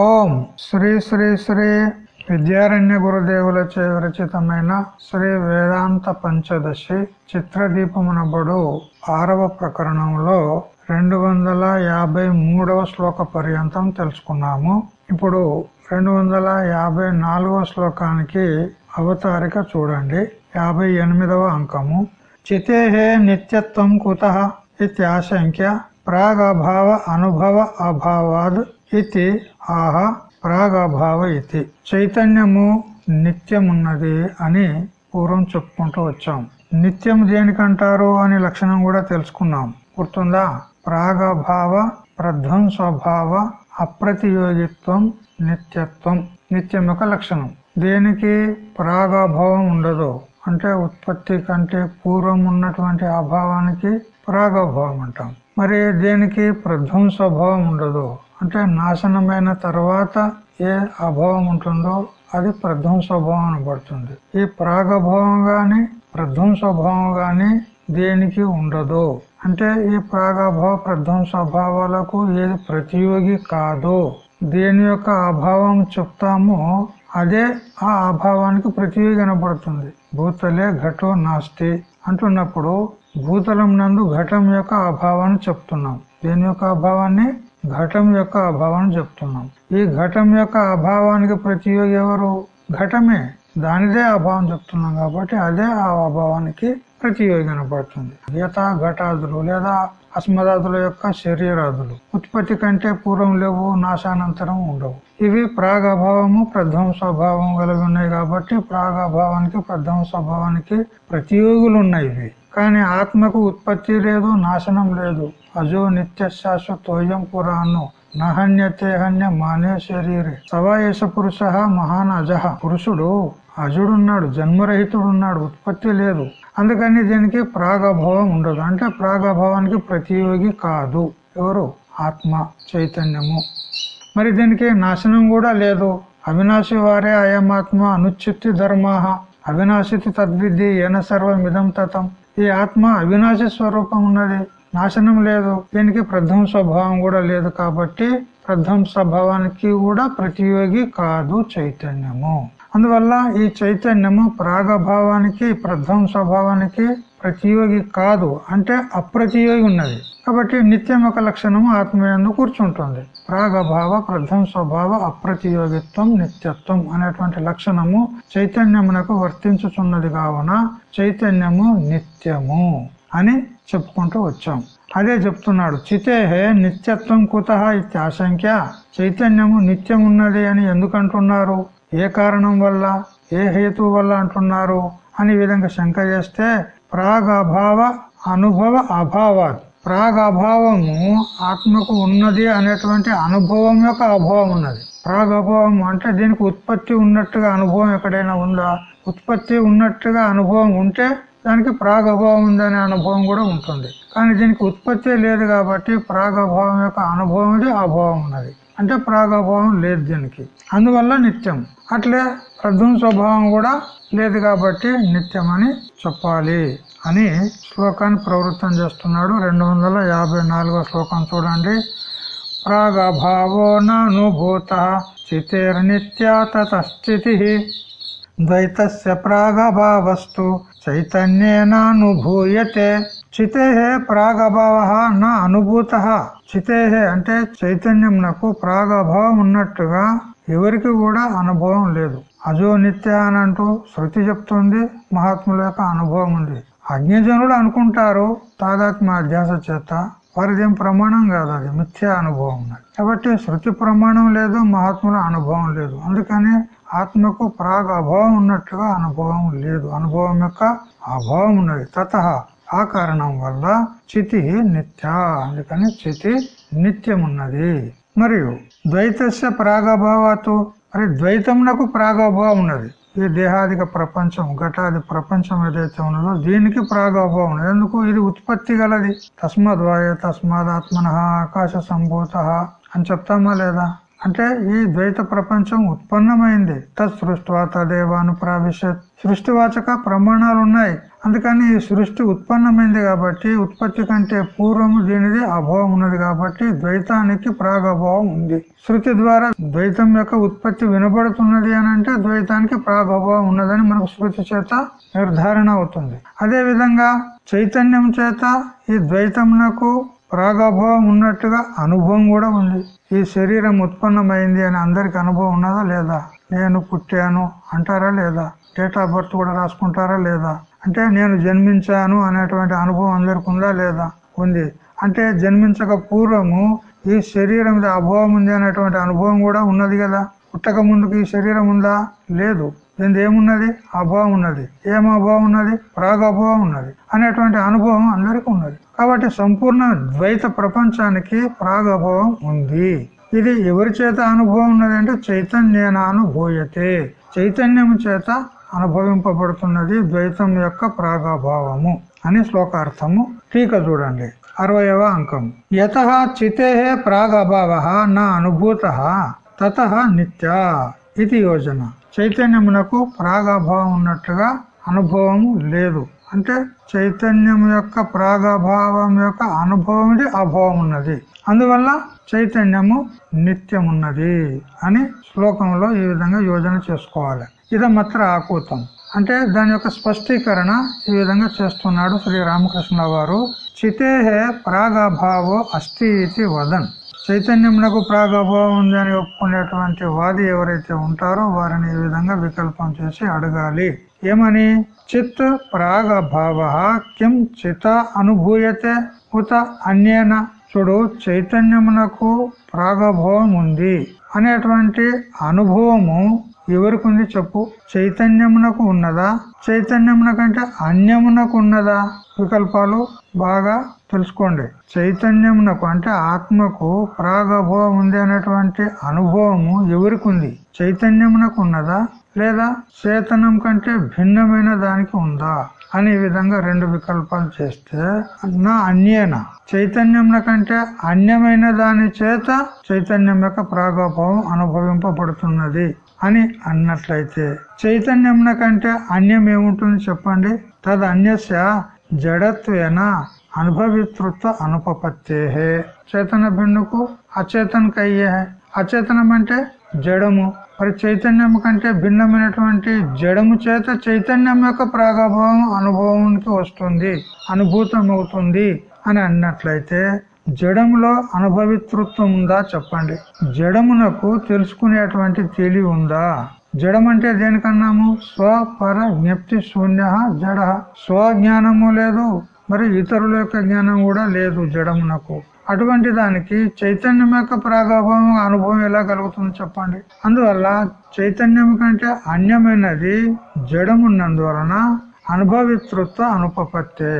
ఓం శ్రీ శ్రీ శ్రీ విద్యారణ్య గురుదేవులచే విరచితమైన శ్రీ వేదాంత పంచదశి చిత్రదీపమునబడు ఆరవ ప్రకరణంలో రెండు వందల యాభై మూడవ శ్లోక పర్యంతం తెలుసుకున్నాము. ఇప్పుడు రెండు వందల యాభై నాలుగవ శ్లోకానికి అవతారిక చూడండి. యాభై ఎనిమిదవ అంకము. చితేహే నిత్యత్వం కుత ఇత్యాశంక్య ప్రాగభావ అనుభవ అభావాద్ ఇది ఆహ ప్రాగభావ ఇది చైతన్యము నిత్యమున్నది అని పూర్వం చెప్పుకుంటూ వచ్చాం. నిత్యం దేనికంటారు అనే లక్షణం కూడా తెలుసుకున్నాం. గుర్తుందా? ప్రాగభావ ప్రధ్వంస్వభావ అప్రతియోగిత్వం నిత్యత్వం. నిత్యం యొక్క లక్షణం. దేనికి ప్రాగభావం ఉండదు? అంటే ఉత్పత్తి కంటే పూర్వం ఉన్నటువంటి అభావానికి ప్రాగభావం అంటాం. మరి దేనికి ప్రధ్వంస్వభావం ఉండదు? అంటే నాశనమైన తర్వాత ఏ అభావం ఉంటుందో అది ప్రధ్వంసభావం అనబడుతుంది ఈ ప్రాగభావం గాని ప్రధ్వంసభావం గాని దేనికి ఉండదు. అంటే ఈ ప్రాగభావ ప్రధ్వంసభావాలకు ఏది ప్రతియోగి కాదు. దేని యొక్క అభావం చెప్తామో అదే ఆ అభావానికి ప్రతియోగి కనబడుతుంది. భూతలే ఘటో నాస్తి అంటున్నప్పుడు భూతలం నందు ఘటం యొక్క అభావాన్ని చెప్తున్నాం. దేని యొక్క అభావాన్ని? ఘటం యొక్క అభావాన్ని చెప్తున్నాం. ఈ ఘటం యొక్క అభావానికి ప్రతియోగి ఎవరు? ఘటమే. దానిదే అభావం చెప్తున్నాం కాబట్టి అదే ఆ అభావానికి ప్రతియోగి కనపడుతుంది. యథా ఘటాదులు లేదా అస్మదాదుల యొక్క శరీరాదులు. ఉత్పత్తి కంటే పూర్వం లేవు నాశానంతరం ఉండవు. ఇవి ప్రాగభావము ప్రధ్వంస్వభావం కలిగి ఉన్నాయి కాబట్టి ప్రాగభావానికి ప్రధ్వంస్వభావానికి ప్రతియోగులు ఉన్నాయి ఇవి. కానీ ఆత్మకు ఉత్పత్తి లేదు నాశనం లేదు. అజో నిత్య శాశ్వతోయం పురాణం. నహన్యతేహన్య మానే శరీరే. సవాయేష పురుష మహాన్ అజహ పురుషుడు అజుడున్నాడు జన్మరహితుడున్నాడు ఉత్పత్తి లేదు. అందుకని దీనికి ప్రాగభావం ఉండదు. అంటే ప్రాగభావానికి ప్రతియోగి కాదు. ఎవరు? ఆత్మ చైతన్యము. మరి దీనికి నాశనం కూడా లేదు. అవినాశి వారే అయమాత్మ అనుచిత్తి ధర్మాహ. అవినాశితి తద్విద్ది ఏన సర్వమిదం తతం. ఈ ఆత్మ అవినాశి స్వరూపం ఉన్నది. నాశనం లేదు. దీనికి ప్రధ్వంస్వభావం కూడా లేదు కాబట్టి ప్రధ్వంస్వభావానికి కూడా ప్రతియోగి కాదు చైతన్యము. అందువల్ల ఈ చైతన్యము ప్రాగభావానికి ప్రధ్వంస్వభావానికి ప్రతియోగి కాదు అంటే అప్రతియోగి ఉన్నది. కాబట్టి నిత్యం ఒక లక్షణము ఆత్మయందు కూర్చుంటుంది. ప్రాగభావ ప్రధ్వంస్వభావ అప్రతియోగిత్వం నిత్యత్వం అనేటువంటి లక్షణము చైతన్యమునకు వర్తించుచున్నది కావున చైతన్యము నిత్యము అని చెప్పుకుంటూ వచ్చాం. అదే చెప్తున్నాడు చితేహే నిత్యత్వం కుత ఇత్యాశంక్య చైతన్యము నిత్యం ఉన్నది అని ఎందుకంటున్నారు? ఏ కారణం వల్ల ఏ హేతు వల్ల అంటున్నారు అని విధంగా శంక చేస్తే ప్రాగభావ అనుభవ అభావాత్. ప్రాగభావము ఆత్మకు ఉన్నది అనేటువంటి అనుభవం యొక్క అభావం ఉన్నది. ప్రాగభావం అంటే దీనికి ఉత్పత్తి ఉన్నట్టుగా అనుభవం ఎక్కడైనా ఉందా? ఉత్పత్తి ఉన్నట్టుగా అనుభవం ఉంటే దానికి ప్రాగభావం ఉందనే అనుభవం కూడా ఉంటుంది. కానీ దీనికి ఉత్పత్తి లేదు కాబట్టి ప్రాగభావం యొక్క అనుభవం అభావం ఉన్నది. అంటే ప్రాగభావం లేదు దీనికి. అందువల్ల నిత్యం అట్లే ప్రధ్వం స్వభావం కూడా లేదు కాబట్టి నిత్యమని చెప్పాలి అని శ్లోకాన్ని ప్రవృత్తం చేస్తున్నాడు. రెండు వందల యాభై నాలుగో శ్లోకం చూడండి. ప్రాగభావో నానుభూత చితేర్నిత్యా తతస్థితి ద్వైతస్య ప్రాగభావస్తు చైతన్యేనానుభూయతే చితే ప్రాగభావ నా అనుభూత చితే అంటే చైతన్యంనకు ప్రాగభావం ఉన్నట్టుగా ఎవరికి కూడా అనుభవం లేదు. అజో నిత్య అని అంటూ శృతి చెప్తుంది. మహాత్ముల యొక్క అనుభవం ఉంది. అజ్ఞజనులు అనుకుంటారు తాదాత్మ అధ్యాస చేత. వారిదేం ప్రమాణం కాదు అది. మిథ్యా అనుభవం కాబట్టి శృతి ప్రమాణం లేదు మహాత్ముల అనుభవం లేదు. అందుకని ఆత్మకు ప్రాగ్ అభావం ఉన్నట్టుగా అనుభవం లేదు. అనుభవం యొక్క అభావం ఉన్నది. తత ఆ కారణం వల్ల చితి నిత్య అందుకని చితి నిత్యమున్నది. మరియు ద్వైతస్య ప్రాగభావాతు మరి ద్వైతమునకు ప్రాగభావం ఉన్నది. ఈ దేహాదిక ప్రపంచం ఘటాది ప్రపంచం ఏదైతే ఉన్నదో దీనికి ప్రాగభావం ఉన్నది. ఎందుకు? ఇది ఉత్పత్తి గలది. తస్మద్వాయ తస్మాదాత్మన ఆకాశ సంభూత అని చెప్తామా లేదా? అంటే ఈ ద్వైత ప్రపంచం ఉత్పన్నమైంది. తత్ సృష్టివా తదేవాను ప్రావిశత్. సృష్టివాచక ప్రమాణాలు ఉన్నాయి అందుకని ఈ సృష్టి ఉత్పన్నమైంది కాబట్టి ఉత్పత్తి కంటే పూర్వము దీనిది అభావం ఉన్నది కాబట్టి ద్వైతానికి ప్రాగభావం ఉంది. శృతి ద్వారా ద్వైతం యొక్క ఉత్పత్తి వినబడుతున్నది అని అంటే ద్వైతానికి ప్రాగభావం ఉన్నదని మనకు శృతి చేత నిర్ధారణ అవుతుంది. అదే విధంగా చైతన్యం చేత ఈ ద్వైతమునకు ప్రాగభావం ఉన్నట్టుగా అనుభవం కూడా ఉంది. ఈ శరీరం ఉత్పన్నమైంది అని అందరికి అనుభవం ఉన్నదా లేదా? నేను పుట్టాను అంటారా లేదా? డేట్ ఆఫ్ బర్త్ కూడా రాసుకుంటారా లేదా? అంటే నేను జన్మించాను అనేటువంటి అనుభవం అందరికి ఉందా లేదా? ఉంది. అంటే జన్మించక పూర్వము ఈ శరీరం మీద అభావం ఉంది అనేటువంటి అనుభవం కూడా ఉన్నది కదా? పుట్టక ముందుకు ఈ శరీరం ఉందా? లేదు. దీని ఏమున్నది? అభావం ఉన్నది. ఏం అభావం ఉన్నది? ప్రాగభావం ఉన్నది అనేటువంటి అనుభవం అందరికీ ఉన్నది. కాబట్టి సంపూర్ణ ద్వైత ప్రపంచానికి ప్రాగభావం ఉంది. ఇది ఎవరి చేత అనుభవం ఉన్నది అంటే చైతన్యనానుభూయతే. చైతన్యం చేత అనుభవింపబడుతున్నది ద్వైతం యొక్క ప్రాగభావము అని శ్లోకార్థము. టీక చూడండి. అరవయవ అంకం. యత చితే ప్రాగభావ నా అనుభూత తత నిత్య ఇది యోజన. చైతన్యమునకు ప్రాగభావం ఉన్నట్టుగా అనుభవము లేదు. అంటే చైతన్యం యొక్క ప్రాగభావం యొక్క అనుభవం అభావం ఉన్నది. అందువల్ల చైతన్యము నిత్యమున్నది అని శ్లోకంలో ఈ విధంగా యోజన చేసుకోవాలి. ఇదమత్ర ఆకూతం. అంటే దాని యొక్క స్పష్టీకరణ ఈ విధంగా చేస్తున్నాడు శ్రీ రామకృష్ణ వారు చితేహే ప్రాగభావో అస్థి ఇది వదన్. చైతన్యమునకు ప్రాగభావం ఉంది అని ఒప్పుకునేటువంటి వాది ఎవరైతే ఉంటారో వారిని ఈ విధంగా వికల్పం చేసి అడగాలి. ఏమని చిత్ ప్రాగభావ కిం చిత అనుభూయతే ఉత అన్యేన చూడు చైతన్యమునకు ప్రాగభావం ఉంది అనేటువంటి అనుభవము ఎవరికి ఉంది చెప్పు? చైతన్యమునకు ఉన్నదా? చైతన్యమునకంటే అన్యమునకు ఉన్నదా? వికల్పాలు బాగా తెలుసుకోండి. చైతన్యమునకు అంటే ఆత్మకు ప్రాగభావం ఉంది అనేటువంటి అనుభవము ఎవరికి ఉంది చైతన్యమునకు ఉన్నదా? లేదా చేతనం కంటే భిన్నమైన దానికి ఉందా అనే విధంగా రెండు వికల్పాలు చేస్తే నా అన్యేన. చైతన్యం కంటే అన్యమైన దాని చేత చైతన్యం యొక్క ప్రాగోపం అనుభవింపబడుతున్నది అని అన్నట్లయితే చైతన్యం కంటే అన్యం ఏముంటుంది చెప్పండి? తద్ అన్యస్య జడత్వేన అనుభవితృత్వ అనుపపత్తే చేతన భిన్నుకు అచేతనకయ్యే అచేతనం అంటే జడము. మరి చైతన్యం కంటే భిన్నమైనటువంటి జడము చేత చైతన్యం యొక్క ప్రాగభావం అనుభవానికి వస్తుంది అనుభూతం అవుతుంది అని అన్నట్లయితే జడములో అనుభవితృత్వం ఉందా చెప్పండి. జడమునకు తెలుసుకునేటువంటి తెలివి ఉందా? జడం అంటే దేనికన్నాము? స్వపర జ్ఞప్తి శూన్య జడ. స్వజ్ఞానము లేదు మరి ఇతరుల యొక్క జ్ఞానం కూడా లేదు జడమునకు. అటువంటి దానికి చైతన్యం యొక్క ప్రాగభావం అనుభవం ఎలా కలుగుతుందో చెప్పండి. అందువల్ల చైతన్యం కంటే అన్యమైనది జడమున్నందువలన అనుభవితృత్వ అనుపపత్తే.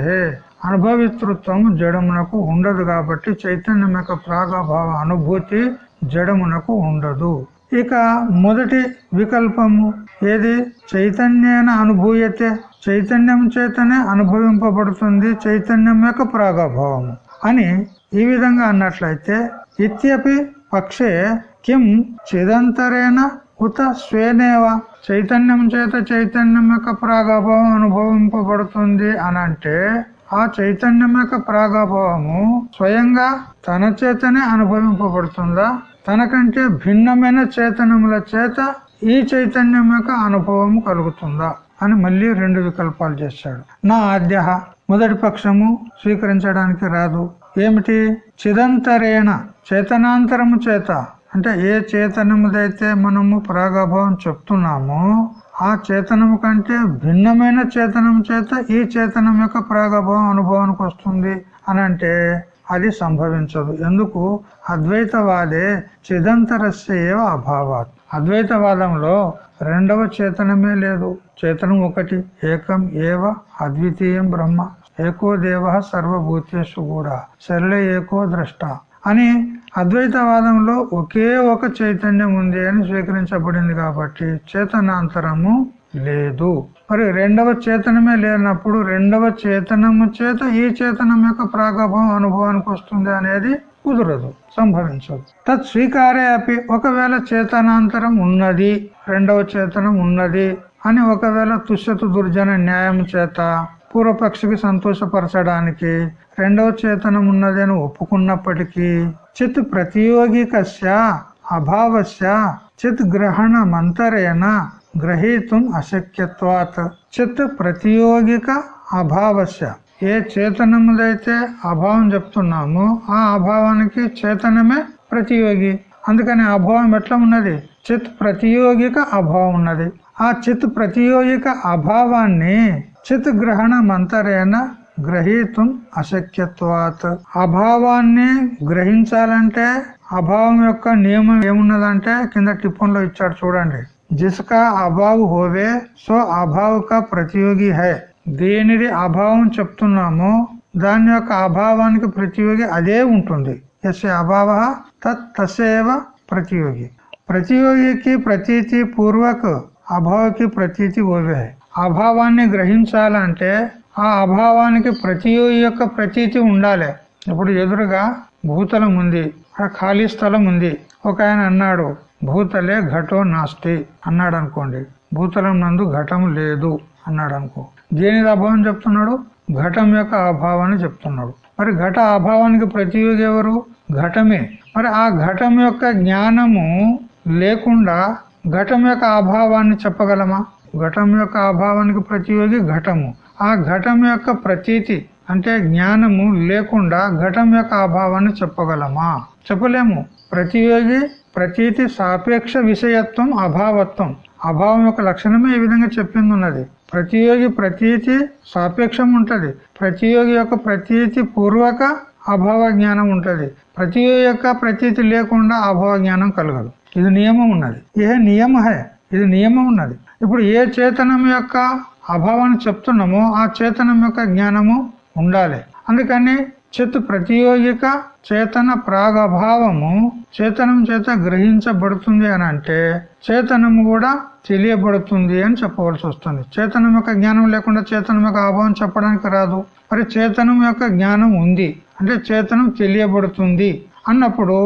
అనుభవితృత్వం జడమునకు ఉండదు కాబట్టి చైతన్యం యొక్క ప్రాగభావ అనుభూతి జడమునకు ఉండదు. ఇక మొదటి వికల్పము ఏది? చైతన్యన అనుభూయతే. చైతన్యం చేతనే అనుభవింపబడుతుంది చైతన్యం యొక్క ప్రాగభావము అని ఈ విధంగా అన్నట్లయితే ఇత్యపి పక్షే కిం చిదంతరేణ ఉత స్వేనేవ చైతన్యం చేత చైతన్యం యొక్క ప్రాగభావం అనుభవింపబడుతుంది అనంటే ఆ చైతన్యం యొక్క ప్రాగభావము స్వయంగా తన చేతనే అనుభవింపబడుతుందా? తనకంటే భిన్నమైన చైతన్యముల చేత ఈ చైతన్యం యొక్క అనుభవం కలుగుతుందా? అని మళ్ళీ రెండు వికల్పాలు చేశాడు. నా ఆద్య మొదటి పక్షము స్వీకరించడానికి రాదు. ఏమిటి? చిదంతరేణ చేతనాంతరము చేత. అంటే ఏ చేతనముదైతే మనము ప్రాగభావం చెప్తున్నామో ఆ చేతనము కంటే భిన్నమైన చేతనం చేత ఈ చేతనం యొక్క ప్రాగభావం అనుభవానికి వస్తుంది అని అంటే అది సంభవించదు. ఎందుకు? అద్వైతవాదే చిదంతరస్య ఏవ అభావాత్. అద్వైతవాదంలో రెండవ చేతనమే లేదు. చేతనం ఒకటి ఏకం ఏవ అద్వితీయం బ్రహ్మ ఏకో దేవ సర్వభూతేషు కూడా సరళ ఏకో ద్రష్ట అని అద్వైతవాదంలో ఒకే ఒక చైతన్యం ఉంది అని స్వీకరించబడింది కాబట్టి చేతనాంతరము లేదు. మరి రెండవ చేతనమే లేనప్పుడు రెండవ చేతనము చేత ఈ చేతనం యొక్క ప్రాగభం అనుభవానికి వస్తుంది అనేది కుదరదు. సంభవించదు. తత్ స్వీకారే అపి ఒకవేళ చేతనాంతరం ఉన్నది రెండవ చేతనం ఉన్నది అని ఒకవేళ తుష్యతు దుర్జన న్యాయం చేత పూర్వపక్షికి సంతోషపరచడానికి రెండవ చేతనం ఉన్నది అని ఒప్పుకున్నప్పటికీ చిత్ ప్రతియోగికస్య అభావస్య చిత్ గ్రహణ మంతరేణ గ్రహీతం అశక్యత్వాత్. చిత్ ప్రతియోగిక అభావస్య. ఏ చేతనముదైతే అభావం చెప్తున్నామో ఆ అభావానికి చేతనమే ప్రతియోగి. అందుకని అభావం ఎట్లా ఉన్నది? చిత్ ప్రతియోగిక అభావం ఉన్నది. ఆ చిత్ ప్రతియోగిక అభావాన్ని చిత్ గ్రహణ మంతరేణ గ్రహీతం అశక్యత్వాత్. అభావాన్ని గ్రహించాలంటే అభావం యొక్క నియమం ఏమున్నదంటే కింద టిప్పంలో ఇచ్చాడు చూడండి. జిస్కా అభావ్ హోవే సో అభావ్ కా ప్రతియోగి హై. దేనిది అభావం చెప్తున్నామో దాని యొక్క అభావానికి ప్రతియోగి అదే ఉంటుంది. ఎస్ అభావ తత్ తసేవ ప్రతియోగి. ప్రతియోగికి ప్రతీతి పూర్వక అభావకి ప్రతీతి ఓవే. అభావాన్ని గ్రహించాలంటే ఆ అభావానికి ప్రతియోగి యొక్క ప్రతీతి ఉండాలి. ఇప్పుడు ఎదురుగా భూతలం ఉంది ఆ ఖాళీ స్థలం ఉంది. ఒక ఆయన అన్నాడు భూతలే ఘటో నాస్తి అన్నాడు అనుకోండి భూతలం నందు ఘటం లేదు అన్నాడు అనుకో దేనిది అభావం చెప్తున్నాడు? ఘటం యొక్క అభావాన్ని చెప్తున్నాడు. మరి ఘట అభావానికి ప్రతియోగి ఎవరు? ఘటమే. మరి ఆ ఘటం యొక్క జ్ఞానము లేకుండా ఘటం యొక్క అభావాన్ని చెప్పగలమా? ఘటం యొక్క అభావానికి ప్రతియోగి ఘటము. ఆ ఘటం యొక్క ప్రతీతి అంటే జ్ఞానము లేకుండా ఘటం యొక్క అభావాన్ని చెప్పగలమా? చెప్పలేము. ప్రతియోగి ప్రతీతి సాపేక్ష విషయత్వం అభావత్వం. అభావం యొక్క లక్షణమే ఈ విధంగా చెప్పింది ఉన్నది. ప్రతియోగి ప్రతీతి సాపేక్షం ఉంటుంది ప్రతియోగి యొక్క ప్రతీతి పూర్వక అభావ జ్ఞానం ఉంటుంది. ప్రతియోగి యొక్క ప్రతీతి లేకుండా అభావ జ్ఞానం కలగదు. ఇది నియమం ఉన్నది. ఏ నియమ హే? ఇది నియమం ఉన్నది. ఇప్పుడు ఏ చేతనం యొక్క అభావాన్ని చెప్తున్నామో ఆ చేతనం యొక్క జ్ఞానము ఉండాలి. అందుకని చిత్ ప్రతియోగిక చేతన ప్రాగభావము చేతనం చేత గ్రహించబడుతుంది అని అంటే చేతనం కూడా తెలియబడుతుంది అని చెప్పవలసి వస్తుంది. చేతనం యొక్క జ్ఞానం లేకుండా చేతనం యొక్క అభావం చెప్పడానికి రాదు. మరి చేతనం యొక్క జ్ఞానం ఉంది. అంటే చేతనం తెలియబడుతుంది అన్నప్పుడు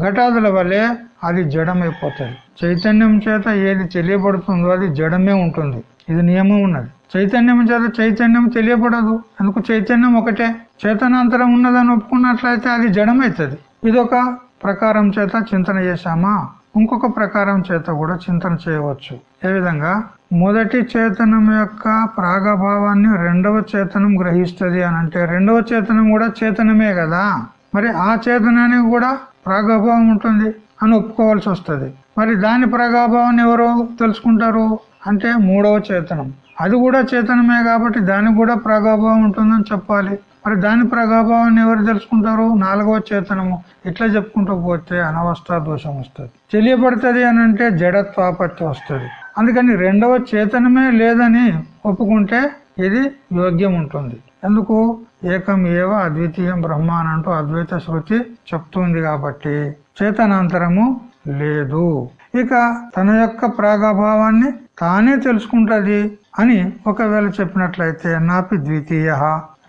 ఘటాదుల వలె అది జడమైపోతుంది. చైతన్యం చేత ఏది తెలియబడుతుందో అది జడమే ఉంటుంది. ఇది నియమం ఉన్నది. చైతన్యం చేత చైతన్యం తెలియబడదు ఎందుకు చైతన్యం ఒకటే. చేతనాంతరం ఉన్నదని ఒప్పుకున్నట్లయితే అది జడమవుతుంది ఇదొక ప్రకారం చేత చింతన చేశామా? ఇంకొక ప్రకారం చేత కూడా చింతన చేయవచ్చు. ఏ విధంగా? మొదటి చేతనం యొక్క ప్రాగభావాన్ని రెండవ చేతనం గ్రహిస్తుంది అని అంటే రెండవ చేతనం కూడా చేతనమే కదా? మరి ఆ చేతనానికి కూడా ప్రాగభావం ఉంటుంది అని ఒప్పుకోవాల్సి వస్తుంది. మరి దాని ప్రాగభావాన్ని ఎవరు తెలుసుకుంటారు? అంటే మూడవ చేతనం. అది కూడా చేతనమే కాబట్టి దానికి కూడా ప్రాగాభావం ఉంటుందని చెప్పాలి. మరి దాని ప్రభావాన్ని ఎవరు తెలుసుకుంటారు? నాలుగవ చేతనము. ఇట్లా చెప్పుకుంటూ పోతే అనవస్థ దోషం వస్తుంది. తెలియబడుతుంది అని అంటే జడత్వాపత్తి వస్తుంది. అందుకని రెండవ చేతనమే లేదని ఒప్పుకుంటే ఇది యోగ్యం ఉంటుంది. ఎందుకు? ఏకం ఏవ అద్వితీయం బ్రహ్మ అని అంటూ అద్వైత శృతి చెప్తుంది కాబట్టి చేతనాంతరము లేదు. ఇక తన యొక్క ప్రాగభావాన్ని తానే తెలుసుకుంటది. అని ఒకవేళ చెప్పినట్లయితే నాపి ద్వితీయ.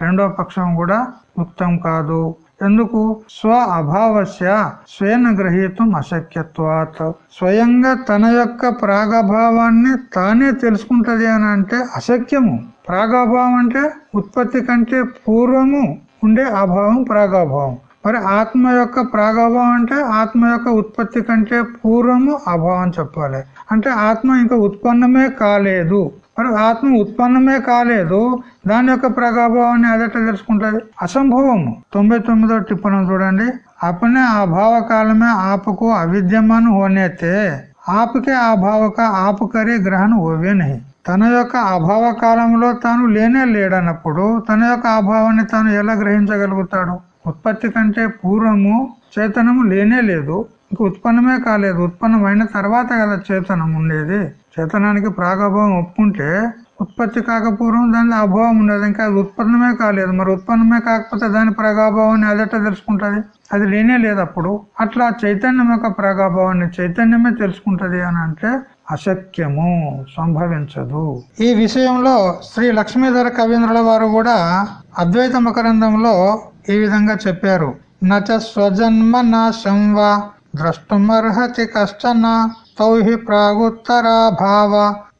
రెండో పక్షం కూడా ముక్తం కాదు. ఎందుకు? స్వ అభావస్య స్వేన గ్రహీతం అశక్యత్వాత్. స్వయంగా తన యొక్క ప్రాగభావాన్ని తానే తెలుసుకుంటది అని అంటే అశక్యము. ప్రాగభావం అంటే ఉత్పత్తి కంటే పూర్వము ఉండే అభావం ప్రాగభావం. మరి ఆత్మ యొక్క ప్రాగభావం అంటే ఆత్మ యొక్క ఉత్పత్తి కంటే పూర్వము అభావం చెప్పాలి. అంటే ఆత్మ ఇంకా ఉత్పన్నమే కాలేదు. మరి ఆత్మ ఉత్పన్నమే కాలేదు. దాని యొక్క ప్రగాభావాన్ని అదట తెలుసుకుంటుంది? అసంభవము. తొంభై తొమ్మిదో టిప్పణం చూడండి. అపనే అభావకాలమే ఆపకు అవిద్యమాను హోనేతే ఆపకే అభావక ఆపకరే గ్రహణ ఓవే నహి తన యొక్క అభావ కాలంలో తాను లేనే లేడన్నప్పుడు తన యొక్క అభావాన్ని తాను ఎలా గ్రహించగలుగుతాడు? ఉత్పత్తి కంటే పూర్వము చైతన్యము లేనే లేదు. ఇంక ఉత్పన్నమే కాలేదు. ఉత్పన్నమైన తర్వాత కదా చేతనం ఉండేది. చేతనానికి ప్రాగభావం ఒప్పుకుంటే ఉత్పత్తి కాకపోవడం దానిలో అభావం ఉండదు. ఇంకా అది ఉత్పన్నమే కాలేదు. మరి ఉత్పన్నమే కాకపోతే దాని ప్రాగాభావాన్ని అదట తెలుసుకుంటుంది? అది లేనే లేదు అప్పుడు. అట్లా చైతన్యం యొక్క ప్రాగాభావాన్ని చైతన్యమే తెలుసుకుంటది అని అంటే అశక్యము సంభవించదు. ఈ విషయంలో శ్రీ లక్ష్మీధర కవీంద్రుల వారు కూడా అద్వైత మకరందంలో ఈ విధంగా చెప్పారు. నచ స్వజన్మ నాశం వా ద్రష్టుమర్హతి కష్టన తౌ హి ప్రాగుత్తరాభావ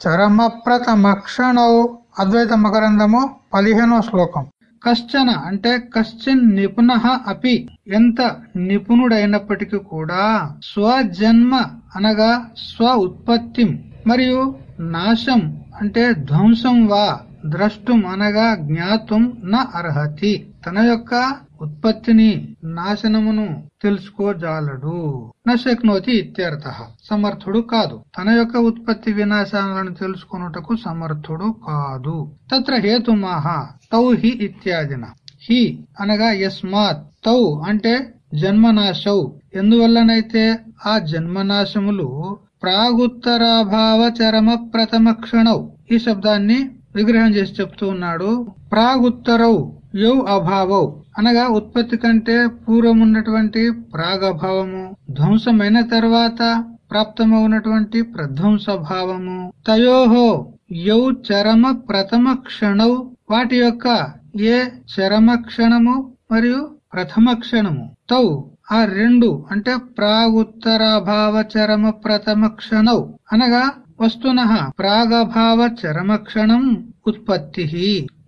చరమ ప్రథమ క్షణౌ అద్వైత మకరందము పదిహేనో శ్లోకం కశ్చన అంటే కశ్చిన్ నిపుణ అపి ఎంత నిపుణుడైనప్పటికీ కూడా స్వజన్మ అనగా స్వ ఉత్పత్తి మరియు నాశం అంటే ధ్వంసం వా ద్రష్టం అనగా జ్ఞాతం నా అర్హతి. తన యొక్క ఉత్పత్తిని నాశనమును తెలుసుకోజాలడు. నశక్నోతి ఇత్యర్థ. సమర్థుడు కాదు. తన యొక్క ఉత్పత్తి వినాశాలను తెలుసుకున్నటకు సమర్థుడు కాదు. తత్ర హేతుమాహ. తౌ హి ఇత్యాదిన. హి అనగా యస్మాత్. తౌ అంటే జన్మనాశౌ. ఎందువల్లనైతే ఆ జన్మనాశములు ప్రాగుత్తరాభావ చరమ ప్రథమ క్షణౌ. ఈ శబ్దాన్ని విగ్రహం చేసి చెప్తూ ఉన్నాడు ప్రాగుత్తరౌ యౌ అభావౌ. అనగా ఉత్పత్తి కంటే పూర్వం ఉన్నటువంటి ప్రాగభావము ధ్వంసమైన తర్వాత ప్రాప్తమవునటువంటి ప్రధ్వంస భావము తయోహో యౌ చరమ ప్రథమ క్షణౌ వాటి యొక్క ఏ చరమ క్షణము మరియు ప్రథమ క్షణము. తౌ ఆ రెండు అంటే ప్రాగుత్తరాభావ చరమ ప్రథమ క్షణౌ. అనగా వస్తున ప్రాగభావ చరమ క్షణం ఉత్పత్తి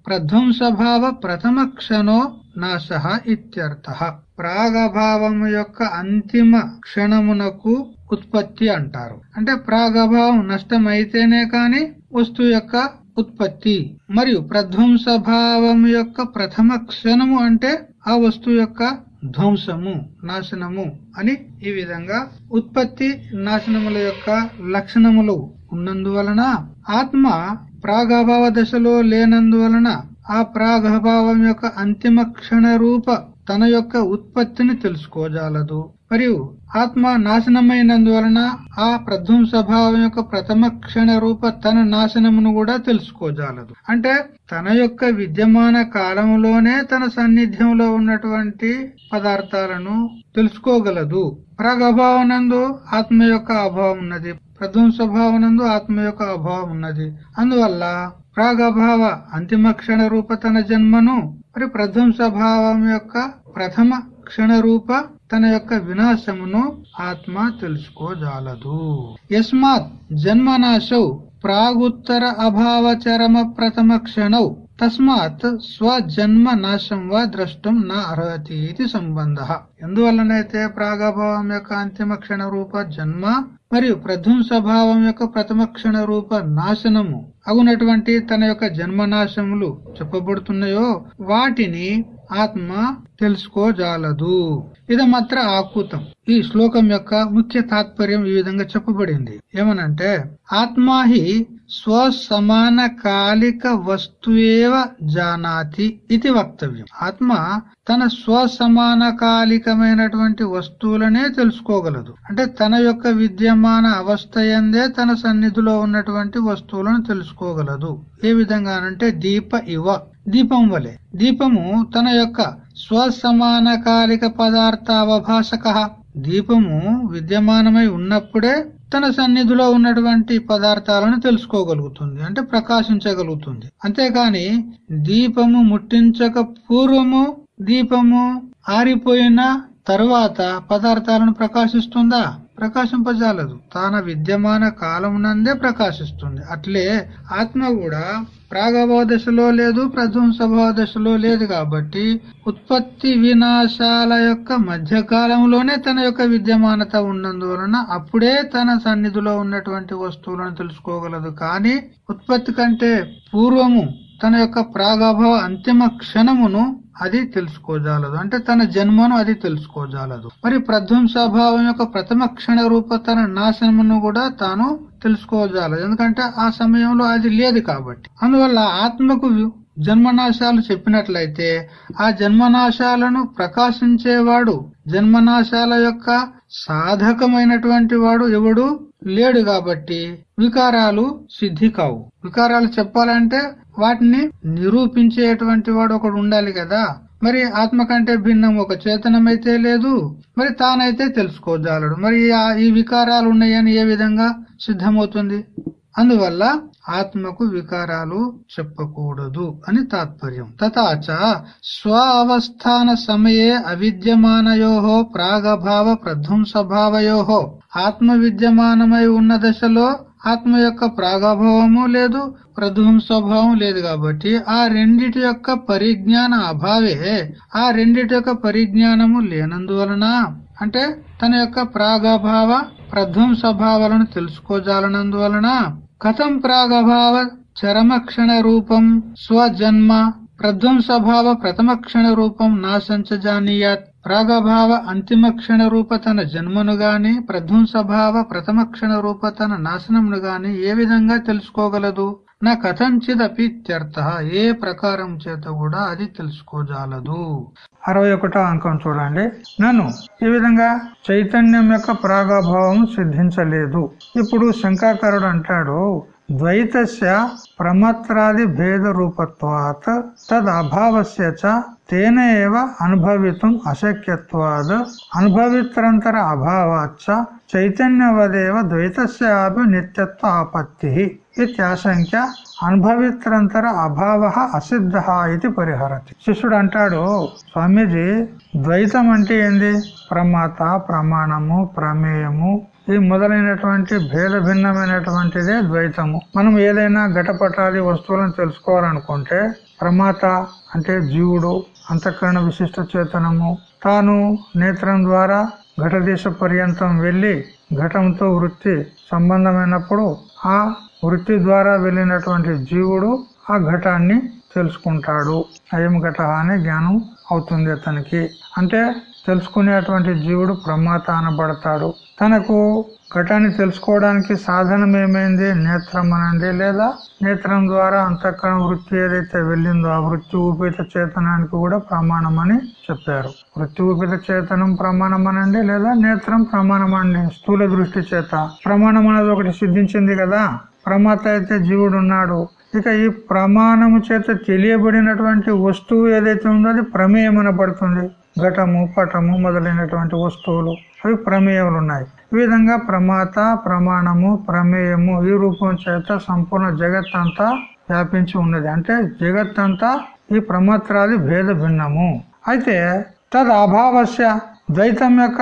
ప్రధ్వంసభావ ప్రథమ క్షణో నాశ ఇత్యర్థ. ప్రాగభావము యొక్క అంతిమ క్షణమునకు ఉత్పత్తి అంటారు. అంటే ప్రాగభావం నష్టమైతేనే కాని వస్తువు యొక్క ఉత్పత్తి మరియు ప్రధ్వంస భావం యొక్క ప్రథమ క్షణము అంటే ఆ వస్తువు యొక్క ధ్వంసము నాశనము అని ఈ విధంగా ఉత్పత్తి నాశనముల యొక్క లక్షణములు ఉన్నందువలన ఆత్మ ప్రాగభావ దశలో లేనందువలన ఆ ప్రాగభావం యొక్క అంతిమ క్షణ రూప తన యొక్క ఉత్పత్తిని తెలుసుకోజాలదు. మరియు ఆత్మ నాశనమైనందువలన ఆ ప్రధ్వంస భావం యొక్క ప్రథమ క్షణ రూప తన నాశనమును కూడా తెలుసుకోజాలదు. అంటే తన యొక్క విద్యమాన కాలంలోనే తన సన్నిధ్యంలో ఉన్నటువంటి పదార్థాలను తెలుసుకోగలదు. ప్రాగభావనందు ఆత్మ యొక్క అభావం ఉన్నది. ప్రధ్వంస భావనందు ఆత్మ యొక్క అభావం ఉన్నది. అందువల్ల ప్రాగభావ అంతిమ క్షణ రూప తన జన్మను మరి ప్రధ్వంస భావం యొక్క ప్రథమ క్షణ రూప తన యొక్క వినాశమును ఆత్మ తెలుసుకోజాలదు. యస్మాత్ జన్మనాశౌ ప్రాగుత్తర అభావ చరమ ప్రథమ క్షణౌ. తస్మాత్ స్వజన్మ నాశం వా ద్రష్టం నా అర్హతి ఇది సంబంధ. ఎందువల్లనైతే ప్రాగభావం యొక్క అంతిమ క్షణ రూప జన్మ మరియు ప్రధ్వంస భావం యొక్క ప్రథమ క్షణ రూప నాశనము అగునటువంటి తన యొక్క జన్మనాశములు చెప్పబడుతున్నాయో వాటిని ఆత్మ తెలుసుకోజాలదు. ఇదమాత్ర ఆకూతం. ఈ శ్లోకం యొక్క ముఖ్య తాత్పర్యం ఈ విధంగా చెప్పబడింది. ఏమనంటే ఆత్మాహి స్వసమాన కాలిక వస్తువేవ జానాతి ఇది వక్తవ్యం. ఆత్మ తన స్వసమాన కాలికమైనటువంటి వస్తువులనే తెలుసుకోగలదు. అంటే తన యొక్క విద్యమాన అవస్థ ఎందే తన సన్నిధిలో ఉన్నటువంటి వస్తువులను తెలుసుకోగలదు. ఏ విధంగానంటే దీప ఇవ దీపం వలె. దీపము తన యొక్క స్వసమాన కాలిక పదార్థ అవభాషక దీపము విద్యమానమై ఉన్నప్పుడే తన సన్నిధిలో ఉన్నటువంటి పదార్థాలను తెలుసుకోగలుగుతుంది అంటే ప్రకాశించగలుగుతుంది. అంతేకాని దీపము ముట్టించక పూర్వము దీపము ఆరిపోయిన తర్వాత పదార్థాలను ప్రకాశిస్తుందా? ప్రకాశింపజాలదు. తాన విద్యమాన కాలమునందే ప్రకాశిస్తుంది. అట్లే ఆత్మ కూడా ప్రాగభావ దశలో లేదు ప్రధ్వంసభావ దశలో లేదు కాబట్టి ఉత్పత్తి వినాశాల యొక్క మధ్య కాలంలోనే తన యొక్క విద్యమానత ఉన్నందువలన అప్పుడే తన సన్నిధిలో ఉన్నటువంటి వస్తువులను తెలుసుకోగలదు. కానీ ఉత్పత్తి కంటే పూర్వము తన యొక్క ప్రాగభావ అంతిమ క్షణమును అది తెలుసుకోజాలదు. అంటే తన జన్మను అది తెలుసుకోజాలదు. మరి ప్రధ్వంసభావం యొక్క ప్రథమ క్షణ రూప తన నాశనమును కూడా తాను తెలుసుకోజాలదు. ఎందుకంటే ఆ సమయంలో అది లేదు కాబట్టి. అందువల్ల ఆత్మకు జన్మనాశాలు చెప్పినట్లయితే ఆ జన్మనాశాలను ప్రకాశించేవాడు జన్మనాశాల యొక్క సాధకమైనటువంటి వాడు ఎవడు? లేడు కాబట్టి వికారాలు సిద్ధి కావు. వికారాలు చెప్పాలంటే వాటిని నిరూపించేటువంటి వాడు ఒకడు ఉండాలి కదా. మరి ఆత్మ కంటే భిన్నం ఒక చేతనమైతే లేదు మరి తానైతే తెలుసుకోజాలడు మరి ఈ వికారాలు ఉన్నాయని ఏ విధంగా సిద్ధమవుతుంది? అందువల్ల ఆత్మకు వికారాలు చెప్పకూడదు అని తాత్పర్యం. తథాచ స్వ అవస్థాన సమయే అవిద్యమానయో ప్రాగభావ ప్రధ్వంసభావయో. ఆత్మ విద్యమానమై ఉన్న దశలో ఆత్మ యొక్క ప్రాగభావము లేదు ప్రధ్వంసభావం లేదు కాబట్టి ఆ రెండిటి యొక్క పరిజ్ఞాన అభావే. ఆ రెండిటి యొక్క పరిజ్ఞానము లేనందువలన అంటే తన యొక్క ప్రాగభావ ప్రధ్వంసభావాలను తెలుసుకోజాలనందువలన కథం ప్రాగభావ చరమక్షణ రూపం స్వజన్మ ప్రధ్వంసభావ ప్రథమక్షణ రూపం నా సంచజానీయాత్ ప్రాగభావ అంతిమక్షణ రూప తన జన్మను గాని ప్రధ్వంసభావ ప్రథమక్షణ రూప తన నాశనమును గాని ఏ విధంగా తెలుసుకోగలదు? నా కథంచిదపిత్యర్థ. ఏ ప్రకారం చేత కూడా అది తెలుసుకోజాలదు. అరవై ఒకటో అంకం చూడండి. నన్ను ఈ విధంగా చైతన్యం యొక్క ప్రాగభావం సిద్ధించలేదు. ఇప్పుడు శంకాకరుడు అంటాడు ద్వైతస్య ప్రమత్రాది భేద రూపత్వాత్ తద్ అభావస్య చ తేన ఏవ అనుభవితం అశక్యత్వాద్ అనుభవిత్రంతర అభావాచ్చ చైతన్యవదేవ ద్వైతస్యాపి నిత్యత్వ ఆపత్తి ఇత్యాశంక్య అనుభవిత్రంతర అభావ అసిద్ధ ఇది పరిహరతి. శిష్యుడు అంటాడు స్వామీజీ ద్వైతం అంటే ఏంది? ప్రమాత ప్రమాణము ప్రమేయము ఈ మొదలైనటువంటి భేద భిన్నమైనటువంటిదే ద్వైతము. మనం ఏదైనా ఘటపటాది వస్తువులను తెలుసుకోవాలనుకుంటే ప్రమాత అంటే జీవుడు అంతఃకరణ విశిష్ట చేతనము తాను నేత్రం ద్వారా ఘటదేశ పర్యంతం వెళ్ళి ఘటంతో వృత్తి సంబంధమైనప్పుడు ఆ వృత్తి ద్వారా వెళ్ళినటువంటి జీవుడు ఆ ఘటాన్ని తెలుసుకుంటాడు. అయం ఘట అనే జ్ఞానం అవుతుంది అతనికి. అంటే తెలుసుకునేటువంటి జీవుడు ప్రమాత అనబడతాడు. తనకు ఘటాన్ని తెలుసుకోవడానికి సాధనం ఏమైంది? నేత్రం అనండి లేదా నేత్రం ద్వారా అంతఃకరణ వృత్తి ఏదైతే వెళ్ళిందో ఆ వృత్తి ఊపిత చేతనానికి కూడా ప్రమాణం అని చెప్పారు. వృత్తి ఊపిత చేతనం ప్రమాణం అనండి లేదా నేత్రం ప్రమాణం అండి స్థూల దృష్టి చేత. ప్రమాణం అనేది ఒకటి సిద్ధించింది కదా. ప్రమాత అయితే జీవుడు ఉన్నాడు. ఇక ఈ ప్రమాణము చేత తెలియబడినటువంటి వస్తువు ఏదైతే ఉందో అది ప్రమేయమనబడుతుంది. ఘటము పటము మొదలైనటువంటి వస్తువులు. అవి ప్రమేయములు ఉన్నాయి. ఈ విధంగా ప్రమాత ప్రమాణము ప్రమేయము ఈ రూపం చేత సంపూర్ణ జగత్ అంతా వ్యాపించి ఉన్నది. అంటే జగత్ అంతా ఈ ప్రమాత్రాది భేద భిన్నము. అయితే తద్ అభావస్య ద్వైతం యొక్క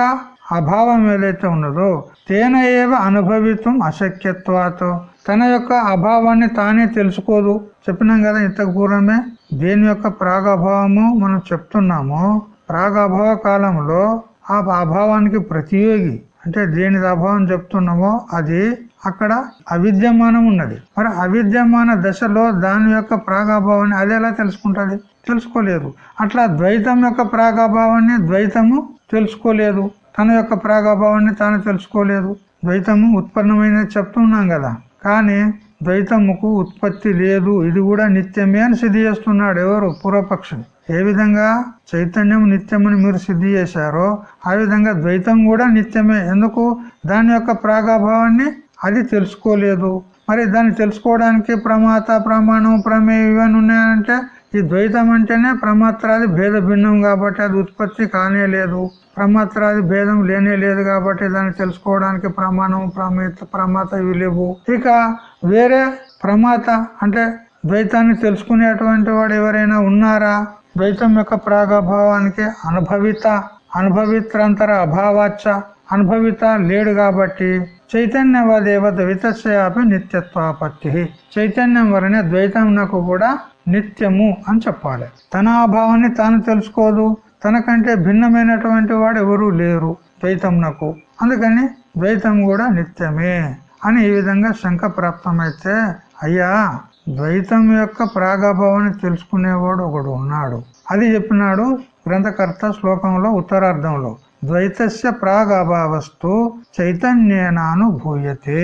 అభావం ఏదైతే ఉన్నదో తేన ఏవ అనుభవితం అశక్యత్వాతో. తన యొక్క అభావాన్ని తానే తెలుసుకోదు. చెప్పినాం కదా ఇంతకు పూర్వమే? దేని యొక్క ప్రాగభావము మనం చెప్తున్నామో ప్రాగభావ కాలంలో ఆ అభావానికి ప్రతియోగి. అంటే దేని అభావం చెప్తున్నామో అది అక్కడ అవిద్యమానం ఉన్నది. మరి అవిద్యమాన దశలో దాని యొక్క ప్రాగాభావాన్ని అది ఎలా తెలుసుకుంటుంది? తెలుసుకోలేదు. అట్లా ద్వైతం యొక్క ప్రాగాభావాన్ని ద్వైతము తెలుసుకోలేదు. తన యొక్క ప్రాగాభావాన్ని తాను తెలుసుకోలేదు. ద్వైతము ఉత్పన్నమైనది చెప్తున్నాం కదా. కానీ ద్వైతముకు ఉత్పత్తి లేదు. ఇది కూడా నిత్యమే అని సిద్ధి చేస్తున్నాడు ఎవరు? పూర్వపక్షి ఏ విధంగా చైతన్యం నిత్యమని మీరు సిద్ధి చేశారో ఆ విధంగా ద్వైతం కూడా నిత్యమే. ఎందుకు? దాని యొక్క ప్రాగాభావాన్ని అది తెలుసుకోలేదు. మరి దాన్ని తెలుసుకోవడానికి ప్రమాత ప్రమాణం ప్రమేయం ఇవన్నీ ఉన్నాయంటే ఈ ద్వైతం అంటేనే ప్రమాత్రాది భేద భిన్నం కాబట్టి అది ఉత్పత్తి కానే లేదు. ప్రమాత్రాది భేదం లేనే లేదు కాబట్టి దాన్ని తెలుసుకోవడానికి ప్రమాణం ప్రమేత ప్రమాత ఇవి లేవు. ఇక వేరే ప్రమాత అంటే ద్వైతాన్ని తెలుసుకునేటువంటి వాడు ఎవరైనా ఉన్నారా? ద్వైతం యొక్క ప్రాగభావానికి అనుభవిత అనుభవిత్రంతర అభావాచ అనుభవిత లేడు కాబట్టి చైతన్యవదేవ ద్వైతస్యాపి నిత్యత్వాపత్తి. చైతన్యం వలనే ద్వైతంనకు కూడా నిత్యము అని చెప్పాలి. తన అభావాన్ని తాను తెలుసుకోదు. తనకంటే భిన్నమైనటువంటి వాడు ఎవరూ లేరు ద్వైతంనకు. అందుకని ద్వైతం కూడా నిత్యమే అని ఈ విధంగా శంక ప్రాప్తమైతే అయ్యా ద్వైతం యొక్క ప్రాగభావాన్ని తెలుసుకునేవాడు ఒకడు ఉన్నాడు. అది చెప్పినాడు గ్రంథకర్త శ్లోకంలో ఉత్తరార్థంలో ద్వైతస్య ప్రాగభావస్తు చైతన్యేనానుభూయతే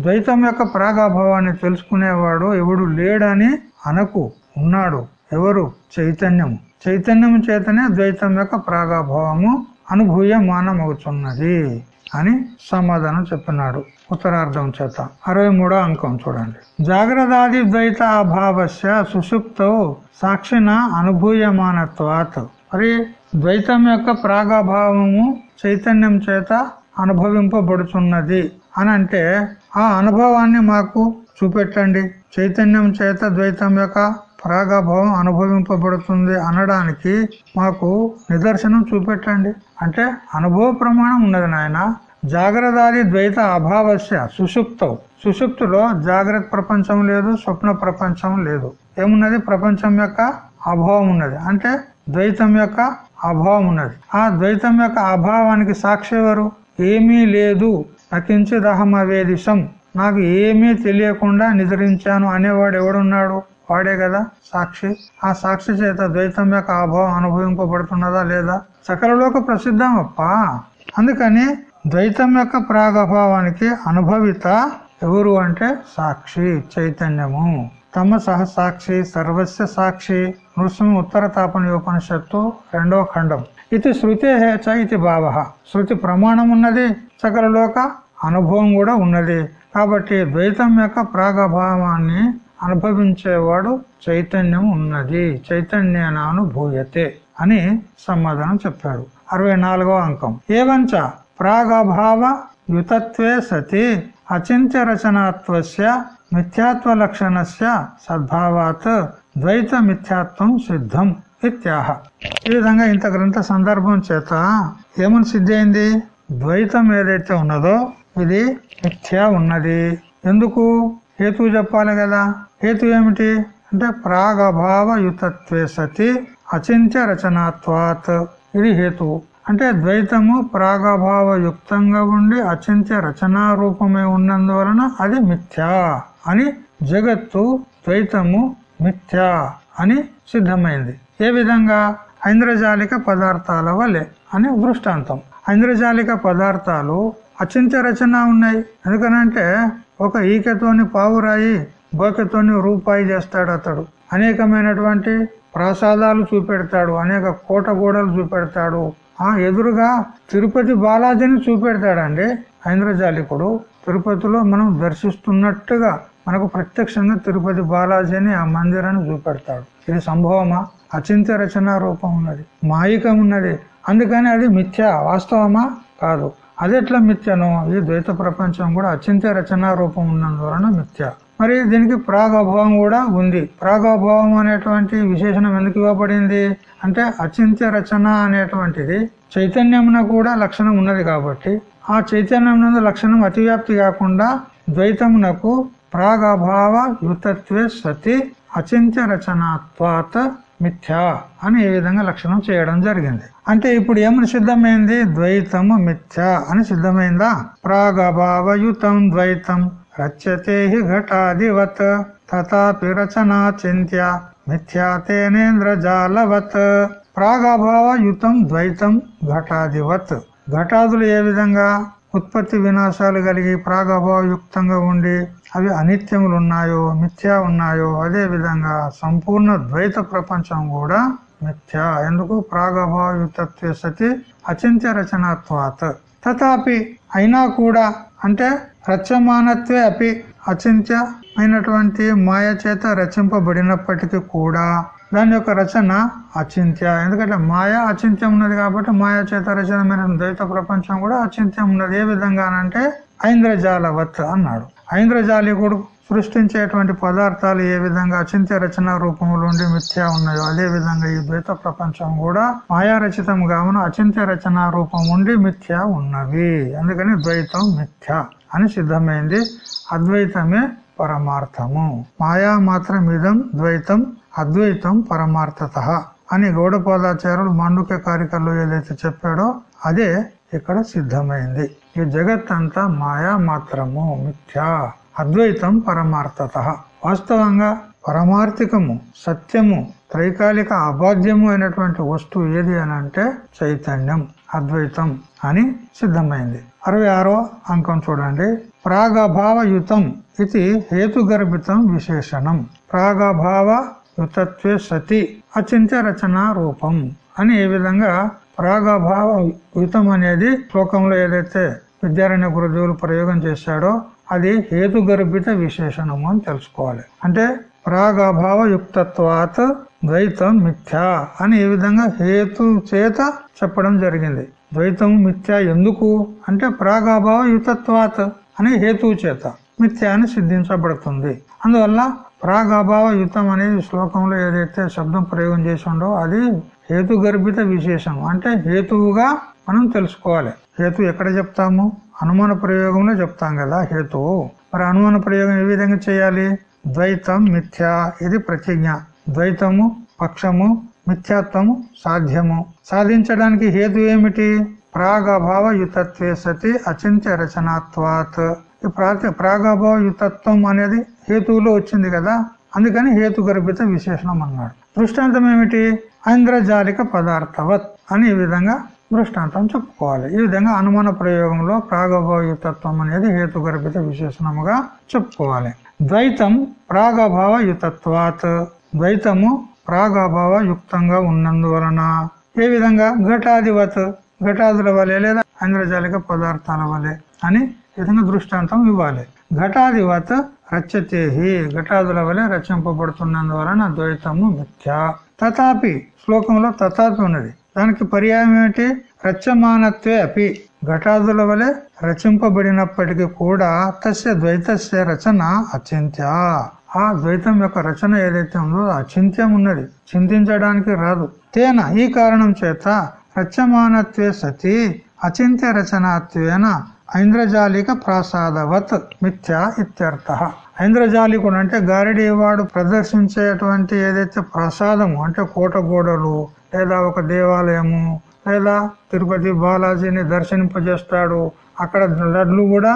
ద్వైతం యొక్క ప్రాగభావాన్ని తెలుసుకునేవాడు ఎవడు లేడని అనకు. ఉన్నాడు. ఎవరు? చైతన్యము. చైతన్యం చేతనే ద్వైతం యొక్క ప్రాగభావము అనుభూయమానమవుతున్నది అని సమాధానం చెప్పినాడు. ఉత్తరార్థం చేత. అరవై మూడో అంకం చూడండి. జాగ్రత్తాది ద్వైత అభావస్య సుషుప్తో సాక్షిన అనుభూయమానత్వాత్. మరి ద్వైతం యొక్క ప్రాగభావము చైతన్యం చేత అనుభవింపబడుతున్నది అని అంటే ఆ అనుభవాన్ని మాకు చూపెట్టండి. చైతన్యం చేత ద్వైతం యొక్క ప్రాగభావం అనుభవింపబడుతుంది అనడానికి మాకు నిదర్శనం చూపెట్టండి. అంటే అనుభవ ప్రమాణం ఉన్నది నాయన. జాగ్రత్తాది ద్వైత అభావస్య సుషుప్తవు. సుషుప్తులో జాగ్రత్త ప్రపంచం లేదు స్వప్న ప్రపంచం లేదు. ఏమున్నది? ప్రపంచం యొక్క అభావం ఉన్నది. అంటే ద్వైతం యొక్క అభావం ఉన్నది. ఆ ద్వైతం యొక్క అభావానికి సాక్షి ఎవరు? ఏమీ లేదు. నకించిదహమవేదిశం నాకు ఏమీ తెలియకుండా నిద్రించాను అనేవాడు ఎవడున్నాడు? వాడే కదా సాక్షి. ఆ సాక్షి చేత ద్వైతం యొక్క అభావం అనుభవింపబడుతున్నదా లేదా? సకలలోక ప్రసిద్ధం అప్ప. అందుకని ద్వైతం యొక్క ప్రాగభావానికి అనుభవిత ఎవరు అంటే సాక్షి చైతన్యము. తమ సహ సాక్షి సర్వస్య సాక్షి నృసింహ ఉత్తర తాపని ఉపనిషత్తు రెండవ ఖండం. ఇది శృతే హేచ ఇది భావ. శృతి ప్రమాణం ఉన్నది సకల లోక అనుభవం కూడా ఉన్నది. కాబట్టి ద్వైతం యొక్క ప్రాగభావాన్ని అనుభవించేవాడు చైతన్యం ఉన్నది చైతన్యానుభూయతే అని సమాధానం చెప్పాడు అరవై అంకం. ఏవంచ ప్రాగభావ యుతత్వే సతి అచింత్య రచనాత్వస్య మిథ్యాత్వ లక్షణస్య సద్భావాత్ ద్వైత మిథ్యాత్వం సిద్ధం ఇత్యాహ ఈ విధంగా ఇంత గ్రంథ సందర్భం చేత ఏమని సిద్ధి ద్వైతం ఏదైతే ఉన్నదో ఇది మిథ్యా ఉన్నది. ఎందుకు? హేతు చెప్పాలి కదా. హేతు ఏమిటి? అంటే ప్రాగభావ యుతత్వే సతి అచింత్య రచనాత్వాత్. ఇది హేతు. అంటే ద్వైతము ప్రాగభావ యుక్తంగా ఉండి అచింత్య రచనా రూపమే ఉన్నందువలన అది మిథ్యా అని జగత్తు ద్వైతము మిథ్యా అని సిద్ధమైంది. ఏ విధంగా? ఐంద్రజాలిక పదార్థాల వలె అని దృష్టాంతం. ఐంద్రజాలిక పదార్థాలు అచింత్య రచన ఉన్నాయి. ఎందుకనంటే ఒక ఈకతోని పావురాయి బోకతోని రూపాయి చేస్తాడు అతడు. అనేకమైనటువంటి ప్రసాదాలు చూపెడతాడు అనేక కోట గోడలు చూపెడతాడు. ఆ ఎదురుగా తిరుపతి బాలాజీని చూపెడతాడండి ఐంద్రజాలికుడు తిరుపతిలో మనం దర్శిస్తున్నట్టుగా మనకు ప్రత్యక్షంగా తిరుపతి బాలాజీని ఆ మందిరాన్ని చూపెడతాడు. ఇది సంభవమా? అచింత్య రచన రూపం ఉన్నది. మాయికం ఉన్నది. అందుకని అది మిథ్య వాస్తవమా? కాదు. అది ఎట్లా మిథ్యను? ఈ ద్వైత ప్రపంచం కూడా అచింత్య రచనా రూపం ఉన్నందువలన మిథ్య. మరి దీనికి ప్రాగభావం కూడా ఉంది. ప్రాగభావం అనేటువంటి విశేషణం ఎందుకు ఇవ్వబడింది? అంటే అచింత్య రచన అనేటువంటిది చైతన్యమున కూడా లక్షణం ఉన్నది కాబట్టి ఆ చైతన్యం లక్షణం అతివ్యాప్తి కాకుండా ద్వైతమునకు ప్రాగభావ యుతత్వే సతి అచింత్య రచనాత్వాత మిథ్యా అని ఈ విధంగా లక్షణం చేయడం జరిగింది. అంటే ఇప్పుడు ఏమని సిద్ధమైంది? ద్వైతము మిథ్యా అని సిద్ధమైందా? ప్రాగభావయుతం ద్వైతం. రచ్యతే ఘటాదివత్ తథాపి రచనా చింత్య మిథ్యా తేనేంద్రజాలవత్ ప్రాగభావయుతం ద్వైతం ఘటాదివత్ ఘటాదులు ఏ విధంగా? ఉత్పత్తి వినాశాలు కలిగి ప్రాగభావయుక్తంగా ఉండి అవి అనిత్యములు ఉన్నాయో మిథ్యా ఉన్నాయో అదే విధంగా సంపూర్ణ ద్వైత ప్రపంచం కూడా మిథ్యా. ఎందుకు? ప్రాగభావయుతత్వ సతి అచింత్య రచనాత్వాత్. తథాపి అయినా కూడా అంటే రచమానత్వే అపి అచింత్యమైనటువంటి మాయ చేత రచింపబడినప్పటికీ కూడా దాని యొక్క రచన అచింత్య. ఎందుకంటే మాయ అచింత్యం ఉన్నది కాబట్టి మాయ చేత రచనమైన ద్వైత ప్రపంచం కూడా అచింత్యం ఉన్నది. ఏ విధంగానంటే ఐంద్రజాలవత్ అన్నాడు. ఐంద్రజాలికుడు సృష్టించేటువంటి పదార్థాలు ఏ విధంగా అచింత్య రచన రూపంలో ఉండి మిథ్యా ఉన్నాయో అదే విధంగా ఈ ద్వైత ప్రపంచం కూడా మాయారచితం కావున అచింత్య రచన రూపం ఉండి మిథ్యా ఉన్నవి. అందుకని ద్వైతం మిథ్య. అని సిద్ధమైంది. అద్వైతమే పరమార్థము. మాయా మాత్రం ఇదం ద్వైతం అద్వైతం పరమార్థత అని గౌడపాదాచార్యులు మాండుక్య కారికల్లో ఏదైతే చెప్పాడో అదే ఇక్కడ సిద్ధమైంది. ఈ జగత్ అంతా మాయా మాత్రము మిథ్యా. అద్వైతం పరమార్థత. వాస్తవంగా పరమార్థికము సత్యము త్రైకాలిక అబాధ్యము అయినటువంటి వస్తువు ఏది అని అంటే చైతన్యం అద్వైతం అని సిద్ధమైంది. అరవై ఆరో అంకం చూడండి. ప్రాగభావయుతం ఇది హేతుగర్భితం విశేషణం. ప్రాగభావ యుతత్వే సతి అచింత్య రచన రూపం అని ఏ విధంగా ప్రాగభావ యుతం అనేది శ్లోకంలో ఏదైతే విద్యారణ్య గురుదేవులు ప్రయోగం చేశాడో అది హేతుగర్భిత విశేషణము అని తెలుసుకోవాలి. అంటే ప్రాగభావ యుక్తత్వాత్ ద్వైతం మిథ్యా అని ఏ విధంగా హేతు చేత చెప్పడం జరిగింది. ద్వైతం మిథ్యా ఎందుకు? అంటే ప్రాగాభావ యుతత్వాత్ అనే హేతువు చేత మిథ్య అని సిద్ధించబడుతుంది. అందువల్ల ప్రాగాభావ యుతం అనేది శ్లోకంలో ఏదైతే శబ్దం ప్రయోగం చేసిండో అది హేతు గర్భిత విశేషం. అంటే హేతువుగా మనం తెలుసుకోవాలి. హేతు ఎక్కడ చెప్తాము? అనుమాన ప్రయోగంలో చెప్తాం కదా హేతువు మరి అనుమాన ప్రయోగం ఏ విధంగా చేయాలి? ద్వైతం మిథ్య ఇది ప్రతిజ్ఞ. ద్వైతము పక్షము మిథ్యాత్వము సాధ్యము. సాధించడానికి హేతు ఏమిటి? ప్రాగభావ యుతత్వే సతి అచింత్య రచనాత్వాత్. ఈ ప్రాగభావ యుతత్వం అనేది హేతువులో వచ్చింది కదా? అందుకని హేతు గర్భిత విశేషణం అన్నాడు. దృష్టాంతం ఏమిటి? ఐంద్రజాలిక పదార్థవత్ అని ఈ విధంగా దృష్టాంతం చెప్పుకోవాలి. ఈ విధంగా అనుమాన ప్రయోగంలో ప్రాగభావయుతత్వం అనేది హేతు గర్భిత విశేషణముగా చెప్పుకోవాలి. ద్వైతం ప్రాగభావ యుతత్వాత్ ద్వైతము ప్రాగాభావ యుక్తంగా ఉన్నందువలన ఏ విధంగా ఘటాధివత్ ఘటాదుల వలె లేదా ఆంధ్రజాలిక పదార్థాల వలె అని విధంగా దృష్టాంతం ఇవ్వాలి. ఘటాధివత్ రచ్చతేహి ఘటాదుల వలె రచింపబడుతున్నందువలన ద్వైతము మిథ్యా. తథాపి శ్లోకంలో తథాపి ఉన్నది. దానికి పర్యాయం ఏమిటి? రచమానత్వే అపి. ఘటాదుల వలె రచింపబడినప్పటికీ కూడా తస్య ద్వైతస్య రచన అచింత్య. ఆ ద్వైతం యొక్క రచన ఏదైతే ఉందో అచింత్యం ఉన్నది. చింతించడానికి రాదు. తేన ఈ కారణం చేత రచమానత్వే సతి అచింత్య రచనాత్వేన ఐంద్రజాలిక ప్రాసాదవత్ మిథ్య ఇత్యర్థ. ఐంద్రజాలికుడు అంటే గారిడి వాడు ప్రదర్శించేటువంటి ఏదైతే ప్రసాదము అంటే కోటగోడలు లేదా ఒక దేవాలయము లేదా తిరుపతి బాలాజీని దర్శనింపజేస్తాడు అక్కడ లడ్లు కూడా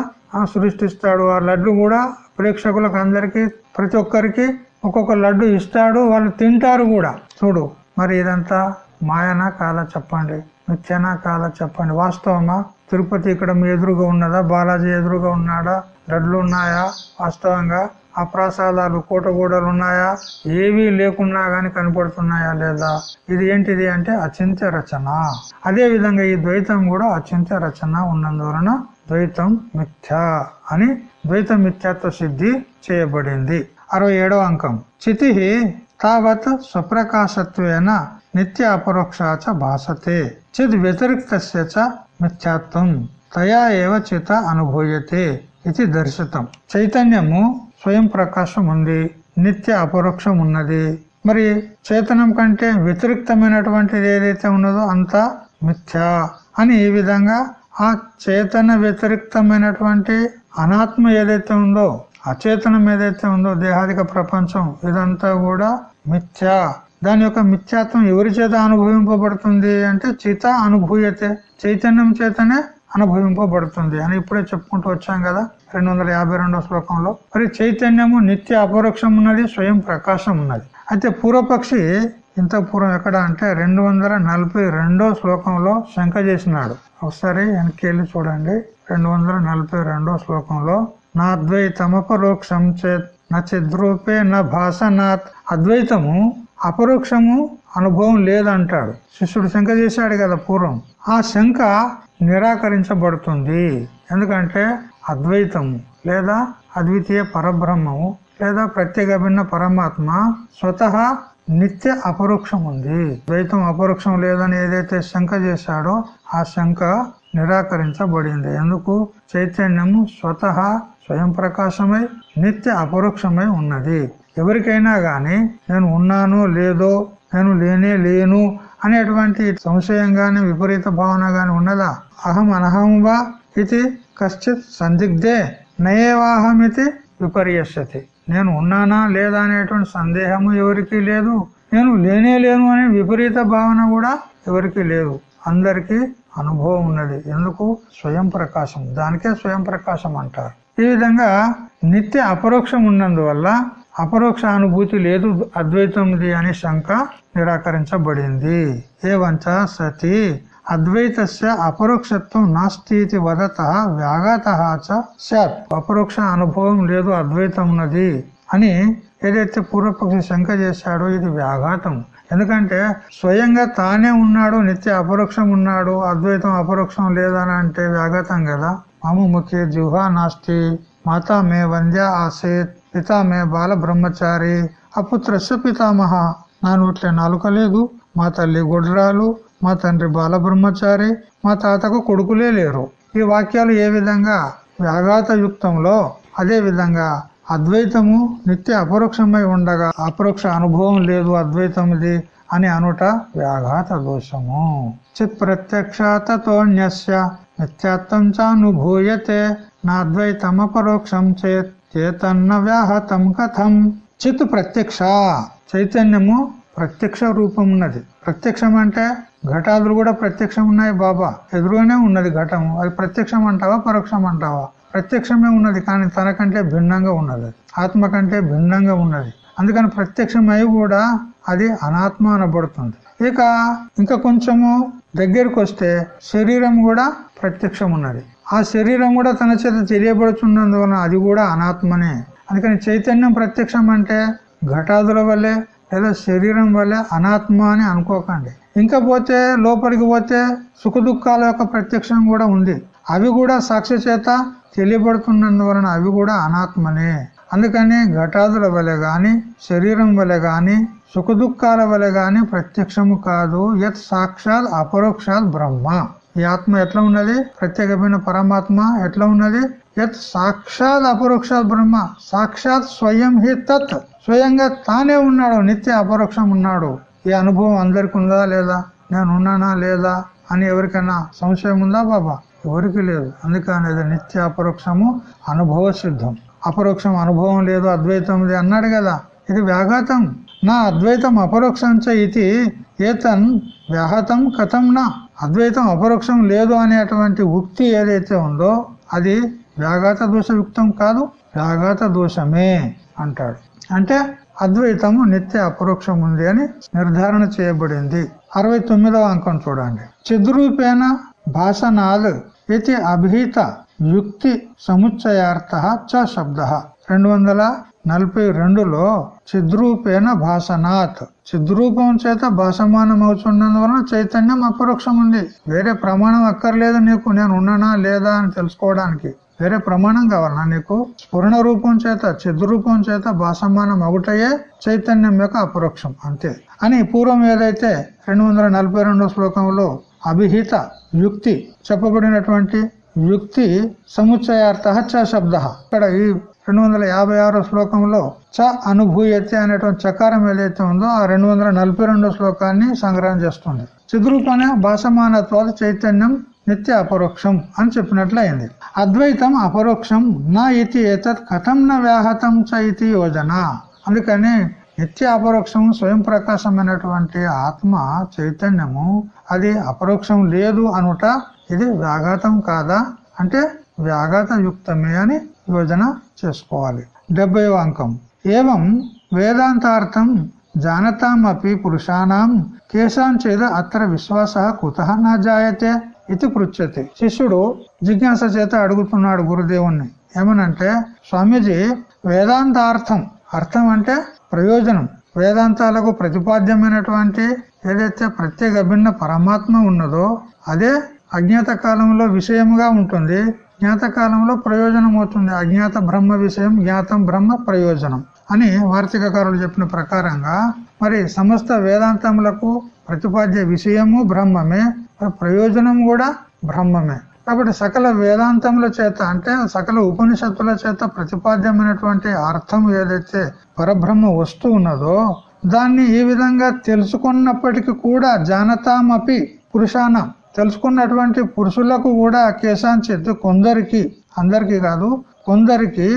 సృష్టిస్తాడు. ఆ లడ్డు కూడా ప్రేక్షకులకు అందరికీ ప్రతి ఒక్కరికి ఒక్కొక్క లడ్డు ఇస్తాడు. వాళ్ళు తింటారు కూడా. చూడు మరి ఇదంతా మాయనా కాదా చెప్పండి. మిథ్యనా కాదా చెప్పండి. వాస్తవమా? తిరుపతి ఇక్కడ మీ ఎదురుగా ఉన్నదా? బాలాజీ ఎదురుగా ఉన్నాడా? లడ్లు ఉన్నాయా? వాస్తవంగా ఆ ప్రసాదాలు కోటగూడలు ఉన్నాయా? ఏవీ లేకున్నా గాని కనపడుతున్నాయా లేదా? ఇది ఏంటిది అంటే అచింత్య రచన. అదే విధంగా ఈ ద్వైతం కూడా అచింత్య రచన ఉన్నందువలన ద్వైతం మిథ్య అని ద్వైత మిథ్యాత్వ సిద్ధి చేయబడింది. అరవై ఏడవ అంకం. చితి తావత్ స్వప్రకాశత్వేన నిత్య అపరోక్షాచ భాసతే. చిత్ వ్యతిరిక్త మిథ్యాత్వం. తయా ఏవ చిత అనుభూయతే ఇది దర్శితం. చైతన్యము స్వయం ప్రకాశం ఉంది నిత్య అపరోక్షం ఉన్నది మరి చేతనం కంటే వ్యతిరిక్తమైనటువంటిది ఏదైతే ఉన్నదో అంతా మిథ్య అని ఈ విధంగా ఆ చేతన వ్యతిరిక్తమైనటువంటి అనాత్మ ఏదైతే ఉందో అచేతనం ఏదైతే ఉందో దేహాదిక ప్రపంచం ఇదంతా కూడా మిథ్య. దాని యొక్క మిథ్యాత్వం ఎవరి చేత అనుభవింపబడుతుంది అంటే చిత అనుభూయతే చైతన్యం చేతనే అనుభవింపబడుతుంది అని ఇప్పుడే చెప్పుకుంటూ వచ్చాం కదా రెండు వందల యాభై శ్లోకంలో. మరి చైతన్యము నిత్య అపరోక్షం ఉన్నది స్వయం ప్రకాశం ఉన్నది అయితే పూర్వపక్షి ఇంత పూర్వం ఎక్కడ అంటే రెండు వందల నలభై రెండో శ్లోకంలో శంక చేసినాడు. ఒకసారి వెనక్కి చూడండి. రెండు వందల నలభై రెండో శ్లోకంలో నా అద్వైతమపరోక్షం చేత్ నచిద్రూపే నా భాషనాత్ అద్వైతము అపరోక్షము అనుభవం లేదంటాడు. శిష్యుడు శంక చేశాడు కదా పూర్వం. ఆ శంక నిరాకరించబడుతుంది. ఎందుకంటే అద్వైతము లేదా అద్వితీయ పరబ్రహ్మము లేదా ప్రత్యేక భిన్న పరమాత్మ స్వతహా నిత్య అపరోక్షం ఉంది. ద్వైతం అపరోక్షం లేదని ఏదైతే శంక చేశాడో ఆ శంక నిరాకరించబడింది. ఎందుకు? చైతన్యము స్వతహా స్వయం ప్రకాశమై నిత్య అపరోక్షమై ఉన్నది. ఎవరికైనా గాని నేను ఉన్నాను లేదో నేను లేనే లేను అనేటువంటి సంశయం గాని విపరీత భావన గాని ఉన్నదా? అహం అనహం వా? ఇది కశ్చిత్ సందిగ్ధే నయేవాహమితి విపర్యస్యతి నేను ఉన్నానా లేదా అనేటువంటి సందేహము ఎవరికి లేదు. నేను లేనే లేను అనే విపరీత భావన కూడా ఎవరికి లేదు. అందరికీ అనుభవం ఉన్నది. ఎందుకు? స్వయం ప్రకాశం. దానికే స్వయం ప్రకాశం అంటారు. ఈ విధంగా నిత్య అపరోక్షం ఉన్నందువల్ల అపరోక్ష అనుభూతి లేదు అద్వైతంది అనే శంక నిరాకరించబడింది. ఏవంచ సతి అద్వైతస్య అపరోక్షత్వం నాస్తి వదత వ్యాఘాత సత్. అపరోక్ష అనుభవం లేదు అద్వైతం ఉన్నది అని ఏదైతే పూర్వపక్షి శంక చేశాడో ఇది వ్యాఘాతం. ఎందుకంటే స్వయంగా తానే ఉన్నాడు నిత్య అపరోక్షం ఉన్నాడు అద్వైతం అపరోక్షం లేదని అంటే వ్యాఘాతం కదా. మమ ముఖ్య జుహా నాస్తి మాతా మే వంద్య ఆసేత్ పితా మే బాల బ్రహ్మచారి అపుత్రస్య పితామహ. నా నోట్లే నాలుక లేదు మా తల్లి గుడ్రాలు మా తండ్రి బాలబ్రహ్మచారి మా తాతకు కొడుకులే లేరు. ఈ వాక్యాలు ఏ విధంగా వ్యాఘాత యుక్తంలో అదే విధంగా అద్వైతము నిత్య అపరోక్షమై ఉండగా అపరోక్ష అనుభవం లేదు అద్వైతముది అని అనుట వ్యాఘాత దోషము చిత్ ప్రత్యక్షాతోన్యస్య నిత్యాత్వం చానుభూయతే నాద్వైతమపరోక్షం చేత్ చేతన్న వ్యాహతం కథం. చిత్ ప్రత్యక్ష చైతన్యము ప్రత్యక్ష రూపం ఉన్నది ప్రత్యక్షం అంటే ఘటాదులు కూడా ప్రత్యక్షం ఉన్నాయి బాబా. ఎదురుగానే ఉన్నది ఘటము. అది ప్రత్యక్షం అంటావా పరోక్షం అంటావా? ప్రత్యక్షమే ఉన్నది కానీ తనకంటే భిన్నంగా ఉన్నది. ఆత్మ కంటే భిన్నంగా ఉన్నది. అందుకని ప్రత్యక్షమై కూడా అది అనాత్మ అనబడుతుంది. ఇక ఇంకా కొంచెము దగ్గరకు వస్తే శరీరం కూడా ప్రత్యక్షం ఉన్నది. ఆ శరీరం కూడా తన చేత తెలియబడుతున్నందువలన అది కూడా అనాత్మనే. అందుకని చైతన్యం ప్రత్యక్షం అంటే ఘటాదుల వల్లే లేదా శరీరం వల్లే అనాత్మ అని అనుకోకండి. ఇంకా పోతే లోపలికి పోతే సుఖ దుఃఖాల యొక్క ప్రత్యక్షం కూడా ఉంది. అవి కూడా సాక్షి చేత తెలియబడుతున్నందువలన అవి కూడా అనాత్మనే. అందుకని ఘటాదుల వలె గాని శరీరం వలె గాని సుఖ దుఃఖాల వలె గాని ప్రత్యక్షము కాదు. యత్ సాక్షాత్ అపరోక్షాత్ బ్రహ్మ. ఈ ఆత్మ ఎట్లా ఉన్నది? ప్రత్యేకమైన పరమాత్మ ఎట్లా ఉన్నది? యత్ సాక్షాత్ అపరోక్షాత్ బ్రహ్మ సాక్షాత్ స్వయం హి తత్ స్వయంగా తానే ఉన్నాడు నిత్య అపరోక్షం ఉన్నాడు. ఈ అనుభవం అందరికి ఉందా లేదా? నేను ఉన్నానా లేదా? అని ఎవరికైనా సంశయం ఉందా బాబా? ఎవరికి లేదు. అందుకనేది నిత్య అపరోక్షము అనుభవ సిద్ధం. అపరోక్షం అనుభవం లేదు అద్వైతం ఇది అన్నాడు కదా. ఇది వ్యాఘాతం. నా అద్వైతం అపరోక్షం ఇది ఏతన్ వ్యాహతం కథం నా. అద్వైతం అపరోక్షం లేదు అనేటువంటి ఉక్తి ఏదైతే ఉందో అది వ్యాఘాత దోషయుక్తం కాదు వ్యాఘాత దోషమే అంటాడు. అంటే అద్వైతము నిత్య అపరోక్షం ఉంది అని నిర్ధారణ చేయబడింది. అరవై తొమ్మిదవ అంకం చూడండి. చిద్రూపేణ భాషనాద్ ఇది అభిహిత యుక్తి సముచ్చయార్థ చ శబ్ద. రెండు వందల నలభై రెండులో చిద్రూపేణ భాషనాథ్ చిద్రూపం చేత భాషమానం అవుతున్నందువలన చైతన్యం అపరోక్షం ఉంది వేరే ప్రమాణం అక్కర్లేదు నీకు నేను ఉన్నానా లేదా అని తెలుసుకోవడానికి. వేరే ప్రమాణం కావాలన్నా నీకు స్ఫురణ రూపం చేత చిద్రూపం చేత భాసమానం ఒకటయే చైతన్యం యొక్క అపరోక్షం. అంతే. అని పూర్వం ఏదైతే రెండు వందల నలభై శ్లోకంలో అభిహిత యుక్తి చెప్పబడినటువంటి యుక్తి సముచ్చయార్థ చ శబ్ద. ఇక్కడ ఈ రెండు వందల యాభై ఆరో శ్లోకంలో చ అనుభూయతే అనేటువంటి చకారం ఏదైతే ఉందో ఆ రెండు వందల నలభై రెండో శ్లోకాన్ని సంగ్రహం చేస్తుంది. చిద్రూపణ భాషమానత్వాద చైతన్యం నిత్య అపరోక్షం అని చెప్పినట్లయింది. అద్వైతం అపరోక్షం నా ఇది ఏతత్ కథం న వ్యాహతం చ ఇది యోజన. అందుకని నిత్య అపరోక్షం స్వయం ప్రకాశమైనటువంటి ఆత్మ చైతన్యము అది అపరోక్షం లేదు అనుట ఇది వ్యాఘాతం కాదా? అంటే వ్యాఘాత యుక్తమే అని యోజన చేసుకోవాలి. డెబ్బై అంకం. ఏవం వేదాంతార్థం జానతామపి పురుషానాం కేశాంచేద అత్ర విశ్వాస కుత నా జాయతే? ఇది పృచ్చతి శిష్యుడు జిజ్ఞాస చేత అడుగుతున్నాడు గురుదేవుణ్ణి. ఏమనంటే స్వామీజీ వేదాంతార్థం. అర్థం అంటే ప్రయోజనం. వేదాంతాలకు ప్రతిపాద్యమైనటువంటి ఏదైతే ప్రత్యేక భిన్న పరమాత్మ ఉన్నదో అదే అజ్ఞాత కాలంలో విషయంగా ఉంటుంది. జ్ఞాత కాలంలో ప్రయోజనం అవుతుంది అజ్ఞాత బ్రహ్మ విషయం జ్ఞాతం బ్రహ్మ ప్రయోజనం. అని వార్తికకారులు చెప్పిన ప్రకారంగా మరి సమస్త వేదాంతములకు ప్రతిపాద్య విషయము బ్రహ్మమే ప్రయోజనం కూడా బ్రహ్మమే. కాబట్టి సకల వేదాంతముల చేత అంటే సకల ఉపనిషత్తుల చేత ప్రతిపాద్యమైనటువంటి అర్థం ఏదైతే పరబ్రహ్మ వస్తూ ఉన్నదో దాన్ని ఈ విధంగా తెలుసుకున్నప్పటికీ కూడా జానతామపి పురుషానం తెలుసుకున్నటువంటి పురుషులకు కూడా కేశాంచిత్ కొందరికి అందరికీ కాదు కొందరికి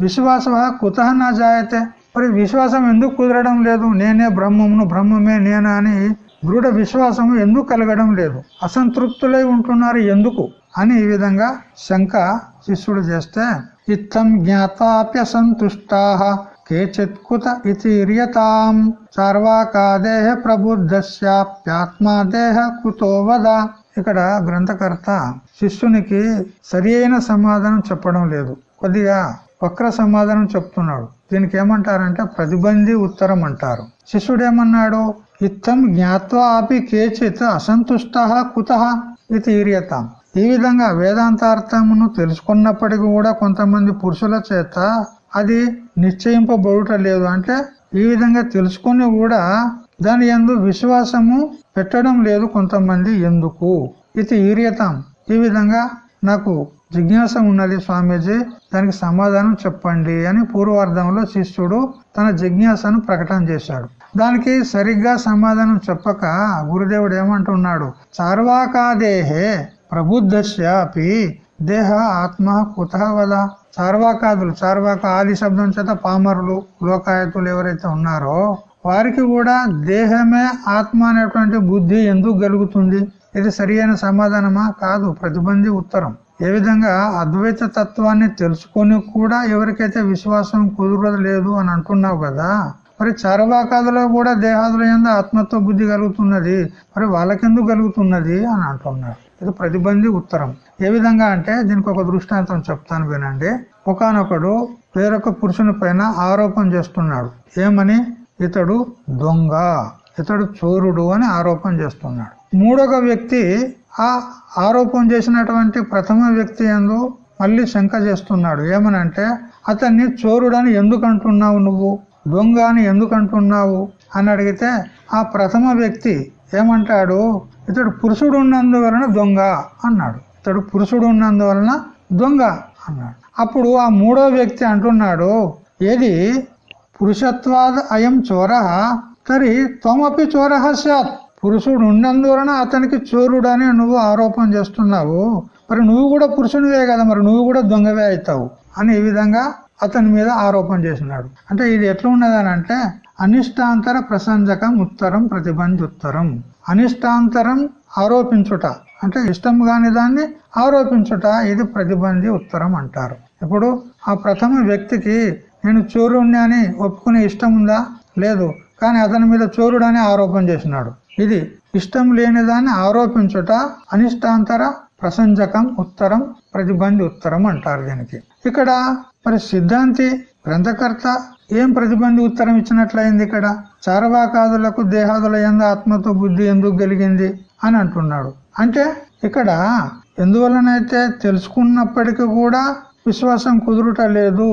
విశ్వాస కుత నా జాయతే. మరి విశ్వాసం ఎందుకు కుదరడం లేదు? నేనే బ్రహ్మమును బ్రహ్మమే నేనా అని దృఢ విశ్వాసం ఎందుకు కలగడం లేదు? అసంతృప్తులై ఉంటున్నారు ఎందుకు? అని ఈ విధంగా శంక శిష్యుడు చేస్తే ఇత్తం జ్ఞాతాప్యసంతుష్టా కేచిత్ కుత ఇతిరియతాం చార్వాకాదేహ ప్రబుద్ధస్యాప్యాత్మా దేహ కుతో వద. ఇక్కడ గ్రంథకర్త శిష్యునికి సరి సమాధానం చెప్పడం లేదు. కొద్దిగా వక్ర సమాధానం చెప్తున్నాడు. దీనికి ఏమంటారంటే ప్రతిబంధి ఉత్తరం అంటారు శిష్యుడేమన్నాడు? ఇత్తం జ్ఞాత్వా అపి కేచిత్ అసంతుష్ట కుత ఇది ఈరియతాం. ఈ విధంగా వేదాంతార్థమును తెలుసుకున్నప్పటికీ కూడా కొంతమంది పురుషుల చేత అది నిశ్చయింపబడుట లేదు. అంటే ఈ విధంగా తెలుసుకుని కూడా దాని ఎందు విశ్వాసము పెట్టడం లేదు కొంతమంది. ఎందుకు? ఇది ఈరియతాం. ఈ విధంగా నాకు జిజ్ఞాస ఉన్నది స్వామీజీ దానికి సమాధానం చెప్పండి అని పూర్వార్థంలో శిష్యుడు తన జిజ్ఞాసను ప్రకటన చేశాడు. దానికి సరిగ్గా సమాధానం చెప్పక గురుదేవుడు ఏమంటున్నాడు? చార్వాకాదేహే ప్రబుద్ధస్యాపి దేహ ఆత్మ కుత వద. చార్వాకాదులు చార్వాక ఆది శబ్దం చేత పామరులు లోకాయతులు ఎవరైతే ఉన్నారో వారికి కూడా దేహమే ఆత్మ అనేటువంటి బుద్ధి ఎందుకు కలుగుతుంది? ఇది సరి సమాధానమా? కాదు ప్రతిబంధి ఉత్తరం. ఏ విధంగా అద్వైత తత్వాన్ని తెలుసుకొని కూడా ఎవరికైతే విశ్వాసం కుదరలేదు అని అంటున్నావు కదా? మరి చర్వాకాదులో కూడా దేహాదుల ఎందు ఆత్మత్వ బుద్ధి కలుగుతున్నది. మరి వాళ్ళకెందుకు కలుగుతున్నది అని అంటున్నారు ఇది ప్రతిబంధి ఉత్తరం. ఏ విధంగా అంటే దీనికి ఒక దృష్టాంతం చెప్తాను వినండి. ఒకనొకడు వేరొక పురుషుని పైన ఆరోపణ చేస్తున్నాడు. ఏమని? ఇతడు దొంగ ఇతడు చోరుడు అని ఆరోపణ చేస్తున్నాడు. మూడొక వ్యక్తి ఆ ఆరోపణ చేసినటువంటి ప్రథమ వ్యక్తి ఎందు మళ్ళీ శంక చేస్తున్నాడు. ఏమనంటే అతన్ని చోరుడని ఎందుకు అంటున్నావు నువ్వు? దొంగ అని ఎందుకు అంటున్నావు అని అడిగితే ఆ ప్రథమ వ్యక్తి ఏమంటాడు ఇతడు పురుషుడు ఉన్నందువలన దొంగ అన్నాడు. ఇతడు పురుషుడు ఉన్నందువలన దొంగ అన్నాడు. అప్పుడు ఆ మూడో వ్యక్తి అంటున్నాడు ఏది? పురుషత్వాద అయం చోర? తరి త్వమపి చోర సత్. పురుషుడు ఉన్నందువలన అతనికి చోరుడని నువ్వు ఆరోపణ చేస్తున్నావు. మరి నువ్వు కూడా పురుషునివే కదా మరి నువ్వు కూడా దొంగవే అవుతావు అని ఈ విధంగా అతని మీద ఆరోపణ చేసినాడు. అంటే ఇది ఎట్లా ఉన్నదని అంటే అనిష్టాంతర ప్రసంజకం ఉత్తరం ప్రతిబంధుత్తరం అనిష్టాంతరం ఆరోపించుట. అంటే ఇష్టం కాని దాన్ని ఆరోపించుట ఇది ప్రతిబంధి ఉత్తరం అంటారు. ఇప్పుడు ఆ ప్రథమ వ్యక్తికి నేను చోరుణ్ణి అని ఒప్పుకునే ఇష్టం ఉందా? లేదు. కానీ అతని మీద చోరుడు అని ఆరోపణ చేసినాడు. ఇది ఇష్టం లేనిదాన్ని ఆరోపించుట అనిష్టాంతర ప్రసంజకం ఉత్తరం ప్రతిబంధి ఉత్తరం అంటారు దీనికి. ఇక్కడ మరి సిద్ధాంతి గ్రంథకర్త ఏం ప్రతిబంధి ఉత్తరం ఇచ్చినట్లయింది ఇక్కడ? చారవాకాదులకు దేహాదుల ఎందు ఆత్మతో బుద్ధి ఎందుకు కలిగింది అని అంటున్నాడు. అంటే ఇక్కడ ఎందువలనైతే తెలుసుకున్నప్పటికీ కూడా విశ్వాసం కుదురుట లేదు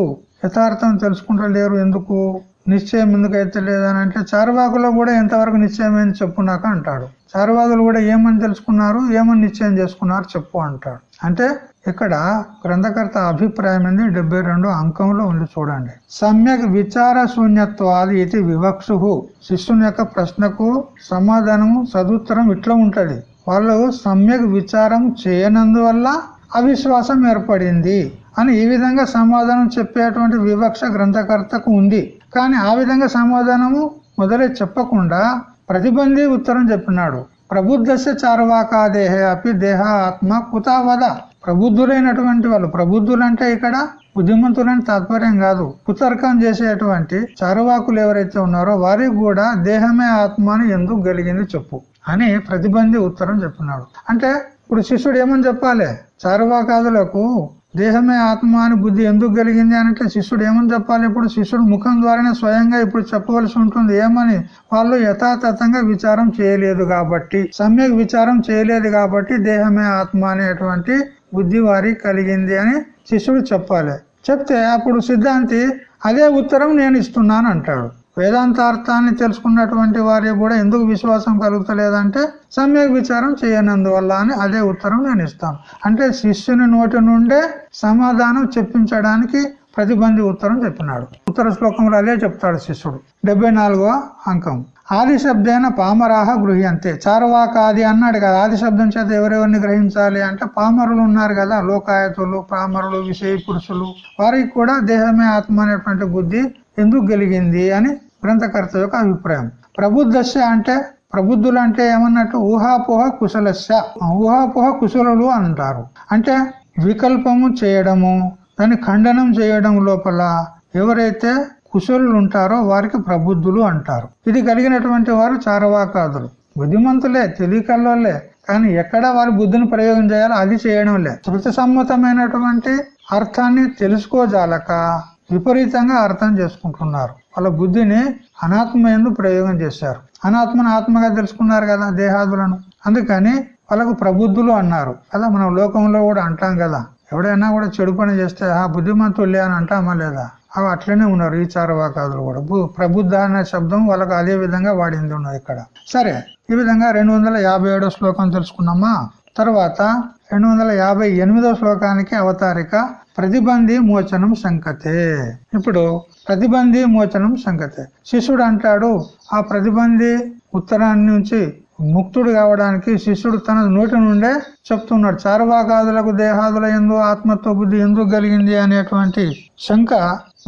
యథార్థం తెలుసుకుంటలేరు ఎందుకు? నిశ్చయం ఎందుకైతే లేదని అంటే చారువాకులో కూడా ఎంతవరకు నిశ్చయమైంది చెప్పున్నాక అంటాడు. చారువాదులు కూడా ఏమని తెలుసుకున్నారు? ఏమని నిశ్చయం చేసుకున్నారు చెప్పు అంటాడు. అంటే ఇక్కడ గ్రంథకర్త అభిప్రాయం ఏంది? డెబ్బై రెండు అంకంలో ఉంది చూడండి. సమ్యక్ విచార శూన్యత్వాది ఇది వివక్షు శిష్యుని యొక్క ప్రశ్నకు సమాధానము సదుత్తరం ఇట్లా ఉంటది. వాళ్ళు సమ్యక్ విచారం చేయనందువల్ల అవిశ్వాసం ఏర్పడింది అని ఈ విధంగా సమాధానం చెప్పేటువంటి వివక్ష గ్రంథకర్తకు ఉంది. కానీ ఆ విధంగా సమాధానము మొదలే చెప్పకుండా ప్రతిబంధి ఉత్తరం చెప్పినాడు. ప్రబుద్ధస్య చార్వాకాదేహ అపి దేహ ఆత్మ కుతావద ప్రబుద్ధులైనటువంటి వాళ్ళు ప్రబుద్ధులు అంటే ఇక్కడ బుద్ధిమంతులని తాత్పర్యం కాదు. కుతర్కం చేసేటువంటి చారువాకులు ఎవరైతే ఉన్నారో వారికి కూడా దేహమే ఆత్మ అని ఎందుకు కలిగింది చెప్పు అని ప్రతిబంధి ఉత్తరం చెప్పినాడు. అంటే ఇప్పుడు శిష్యుడు ఏమని చెప్పాలి? చారువాకాదులకు దేహమే ఆత్మ అని బుద్ధి ఎందుకు కలిగింది అంటే శిష్యుడు ఏమని చెప్పాలి? ఇప్పుడు శిష్యుడు ముఖం ద్వారానే స్వయంగా ఇప్పుడు చెప్పవలసి ఉంటుంది. ఏమని? వాళ్ళు యథాతథంగా విచారం చేయలేదు కాబట్టి సమ్యక్ విచారం చేయలేదు కాబట్టి దేహమే ఆత్మ అనేటువంటి బుద్ధి వారి కలిగింది అని శిష్యుడు చెప్పాలి. చెప్తే అప్పుడు సిద్ధాంతి అదే ఉత్తరం నేను ఇస్తున్నాను అంటాడు. వేదాంతార్థాన్ని తెలుసుకున్నటువంటి వారికి కూడా ఎందుకు విశ్వాసం కలుగుతలేదంటే సమ్యక్ విచారం చేయనందువల్ల అని అదే ఉత్తరం నేను ఇస్తాను. అంటే శిష్యుని నోటి నుండే సమాధానం చెప్పించడానికి ప్రతిబంధి ఉత్తరం చెప్పినాడు. ఉత్తర శ్లోకంలో అదే చెప్తాడు శిష్యుడు. డెబ్బై అంకం. ఆదిశబ్దైన పామరాహ గృహ్యంతే. చారవాకాది అన్నాడు కదా ఆదిశబ్దం చేత ఎవరెవరిని గ్రహించాలి అంటే పామరులు ఉన్నారు కదా లోకాయతులు పామరులు విషయ పురుషులు. వారికి కూడా దేహమే ఆత్మ అనేటువంటి బుద్ధి ఎందుకు కలిగింది అని గ్రంథకర్త యొక్క అభిప్రాయం. ప్రబుద్ధశ అంటే ప్రబుద్ధులు అంటే ఏమన్నట్టు? ఊహాపోహ కుశలస్య. ఊహాపోహ కుశలులు అంటారు. అంటే వికల్పము చేయడము దాన్ని ఖండనం చేయడం లోపల ఎవరైతే కుశలులు ఉంటారో వారికి ప్రబుద్ధులు అంటారు. ఇది కలిగినటువంటి వారు చారవాకాదులు. బుద్ధిమంతులే తెలియకల్లోలే కానీ ఎక్కడ వారి బుద్ధిని ప్రయోగం చేయాలో అది చేయడం లే శృతి సమ్మతమైనటువంటి అర్థాన్ని తెలుసుకోజాలక విపరీతంగా అర్థం చేసుకుంటున్నారు. వాళ్ళ బుద్ధిని అనాత్మ ఎందు ప్రయోగం చేశారు. అనాత్మను ఆత్మగా తెలుసుకున్నారు కదా దేహాదులను. అందుకని వాళ్ళకు ప్రబుద్ధులు అన్నారు. కదా మనం లోకంలో కూడా అంటాం కదా. ఎవడైనా కూడా చెడు పని చేస్తే ఆ బుద్ధిమంతులే అని అంటామా లేదా? అవి అట్లనే ఉన్నారు ఈ చారవాకాదులు కూడా. ప్రబుద్ధ అనే శబ్దం వాళ్ళకు అదే విధంగా వాడింది ఉన్నది ఇక్కడ. సరే ఈ విధంగా రెండు వందల యాభై ఏడో శ్లోకం తెలుసుకున్నామా? తర్వాత రెండు వందల యాభై ఎనిమిదో శ్లోకానికి అవతారిక ప్రతిబంధి మోచనం సంకతే. ఇప్పుడు ప్రతిబంధి మోచనం సంకతే. శిష్యుడు అంటాడు ఆ ప్రతిబంధి ఉత్తరాన్ని నుంచి ముక్తుడు కావడానికి శిష్యుడు తన నోటి నుండే చెప్తున్నాడు చారువాకాదులకు దేహాదుల ఎందు ఆత్మత్వ బుద్ధి ఎందుకు కలిగింది అనేటువంటి శంక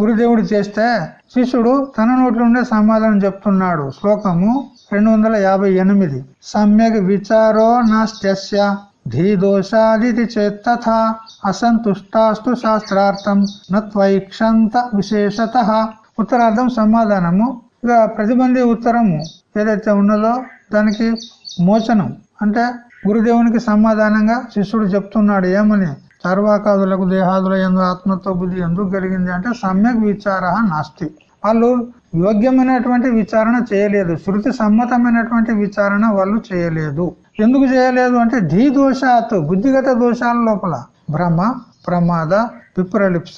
గురుదేవుడు చేస్తే శిష్యుడు తన నోటి నుండే సమాధానం చెప్తున్నాడు. శ్లోకము రెండు వందల యాభై ఎనిమిది. సమ్యక్ విచారో నాస్త్యస్య ధీదోషాదితి చేత్తథ అసంతుష్టాస్తు శాస్త్రార్థం నత్వైక్షంత విశేషత. ఉత్తరార్థం సమాధానము. ఇక ప్రతిబంధి ఉత్తరము ఏదైతే ఉన్నదో దానికి మోచనం. అంటే గురుదేవునికి సమాధానంగా శిష్యుడు చెప్తున్నాడు ఏమని? సర్వాకాదులకు దేహాదుల ఎందు ఆత్మత్వ బుద్ధి ఎందుకు కలిగింది అంటే సమ్యక్ విచార నాస్తి. వాళ్ళు యోగ్యమైనటువంటి విచారణ చేయలేదు. శృతి సమ్మతమైనటువంటి విచారణ వాళ్ళు చేయలేదు. ఎందుకు చేయలేదు అంటే ధీ దోషాత్ బుద్ధిగత దోషాల లోపల. భ్రమ ప్రమాద విప్రలిప్స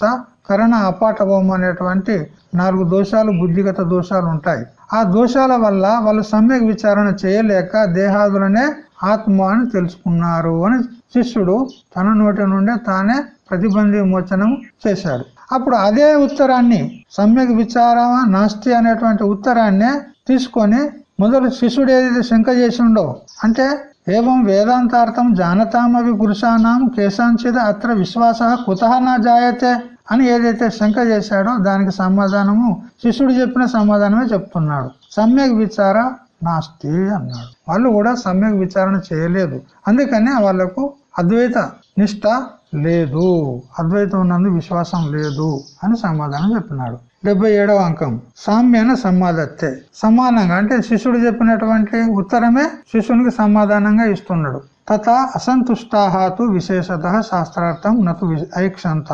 కరణ అపాటవం అనేటువంటి నాలుగు దోషాలు బుద్ధిగత దోషాలు ఉంటాయి. ఆ దోషాల వల్ల వాళ్ళు సమ్యక్ విచారణ చేయలేక దేహాదులనే ఆత్మ అని తెలుసుకున్నారు అని శిష్యుడు తన నోటి నుండే తానే ప్రతిబంధి మోచనం చేశాడు. అప్పుడు అదే ఉత్తరాన్ని సమ్యక్ విచార నాస్తి అనేటువంటి ఉత్తరాన్నే తీసుకొని మొదలు శిష్యుడు ఏదైతే శంక చేసిండో అంటే ఏవం వేదాంతార్థం జానతామవి పురుషానాం కేశాంచిద అత్ర విశ్వాస కుత నా జాయతే అని ఏదైతే శంక చేశాడో దానికి సమాధానము శిష్యుడు చెప్పిన సమాధానమే చెప్తున్నాడు. సమ్యక్ విచార నాస్తి అన్నాడు. వాళ్ళు కూడా సమ్యక్ విచారణ చేయలేదు. అందుకనే వాళ్ళకు అద్వైత నిష్ట లేదు. అద్వైతం ఉన్నందు విశ్వాసం లేదు అని సమాధానం చెప్పినాడు. డెబ్బై ఏడవ అంకం. సామ్యన సమాధత్తే. సమానంగా అంటే శిష్యుడు చెప్పినటువంటి ఉత్తరమే శిష్యునికి సమాధానంగా ఇస్తున్నాడు. తత అసంతుష్టాహాతు విశేషత శాస్త్రార్థం నతు ఐక్షంత.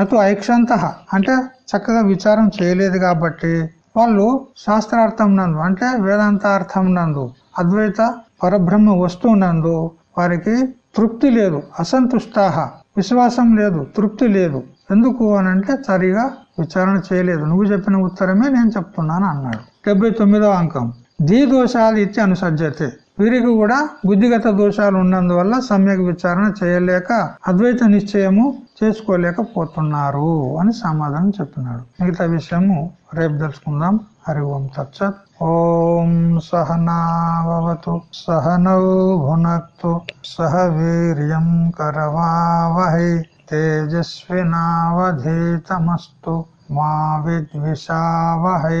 నటు ఐక్షంత అంటే చక్కగా విచారం చేయలేదు కాబట్టి వాళ్ళు శాస్త్రార్థం నందు అంటే వేదాంతార్థం నందు అద్వైత పరబ్రహ్మ వస్తువు నందు వారికి తృప్తి లేదు అసంతుష్టాహ విశ్వాసం లేదు తృప్తి లేదు. ఎందుకు అనంటే సరిగా విచారణ చేయలేదు. నువ్వు చెప్పిన ఉత్తరమే నేను చెప్తున్నాను అన్నాడు. డెబ్బై తొమ్మిదో అంకం. ది దోషాలు ఇచ్చి అనుసజ్జతే వీరికి కూడా బుద్ధిగత దోషాలు ఉన్నందువల్ల సమ్యక్ విచారణ చేయలేక అద్వైత నిశ్చయము చేసుకోలేకపోతున్నారు అని సమాధానం చెప్తున్నాడు. మిగతా విషయము రేపు తెలుసుకుందాం. హరి ఓం తచ్చత్ ఓం సహనావతు సహనౌ భునక్తు. సహ వీర్యం కరవావహై. తేజస్వినావధీతమస్తు. మా విద్విషావహై.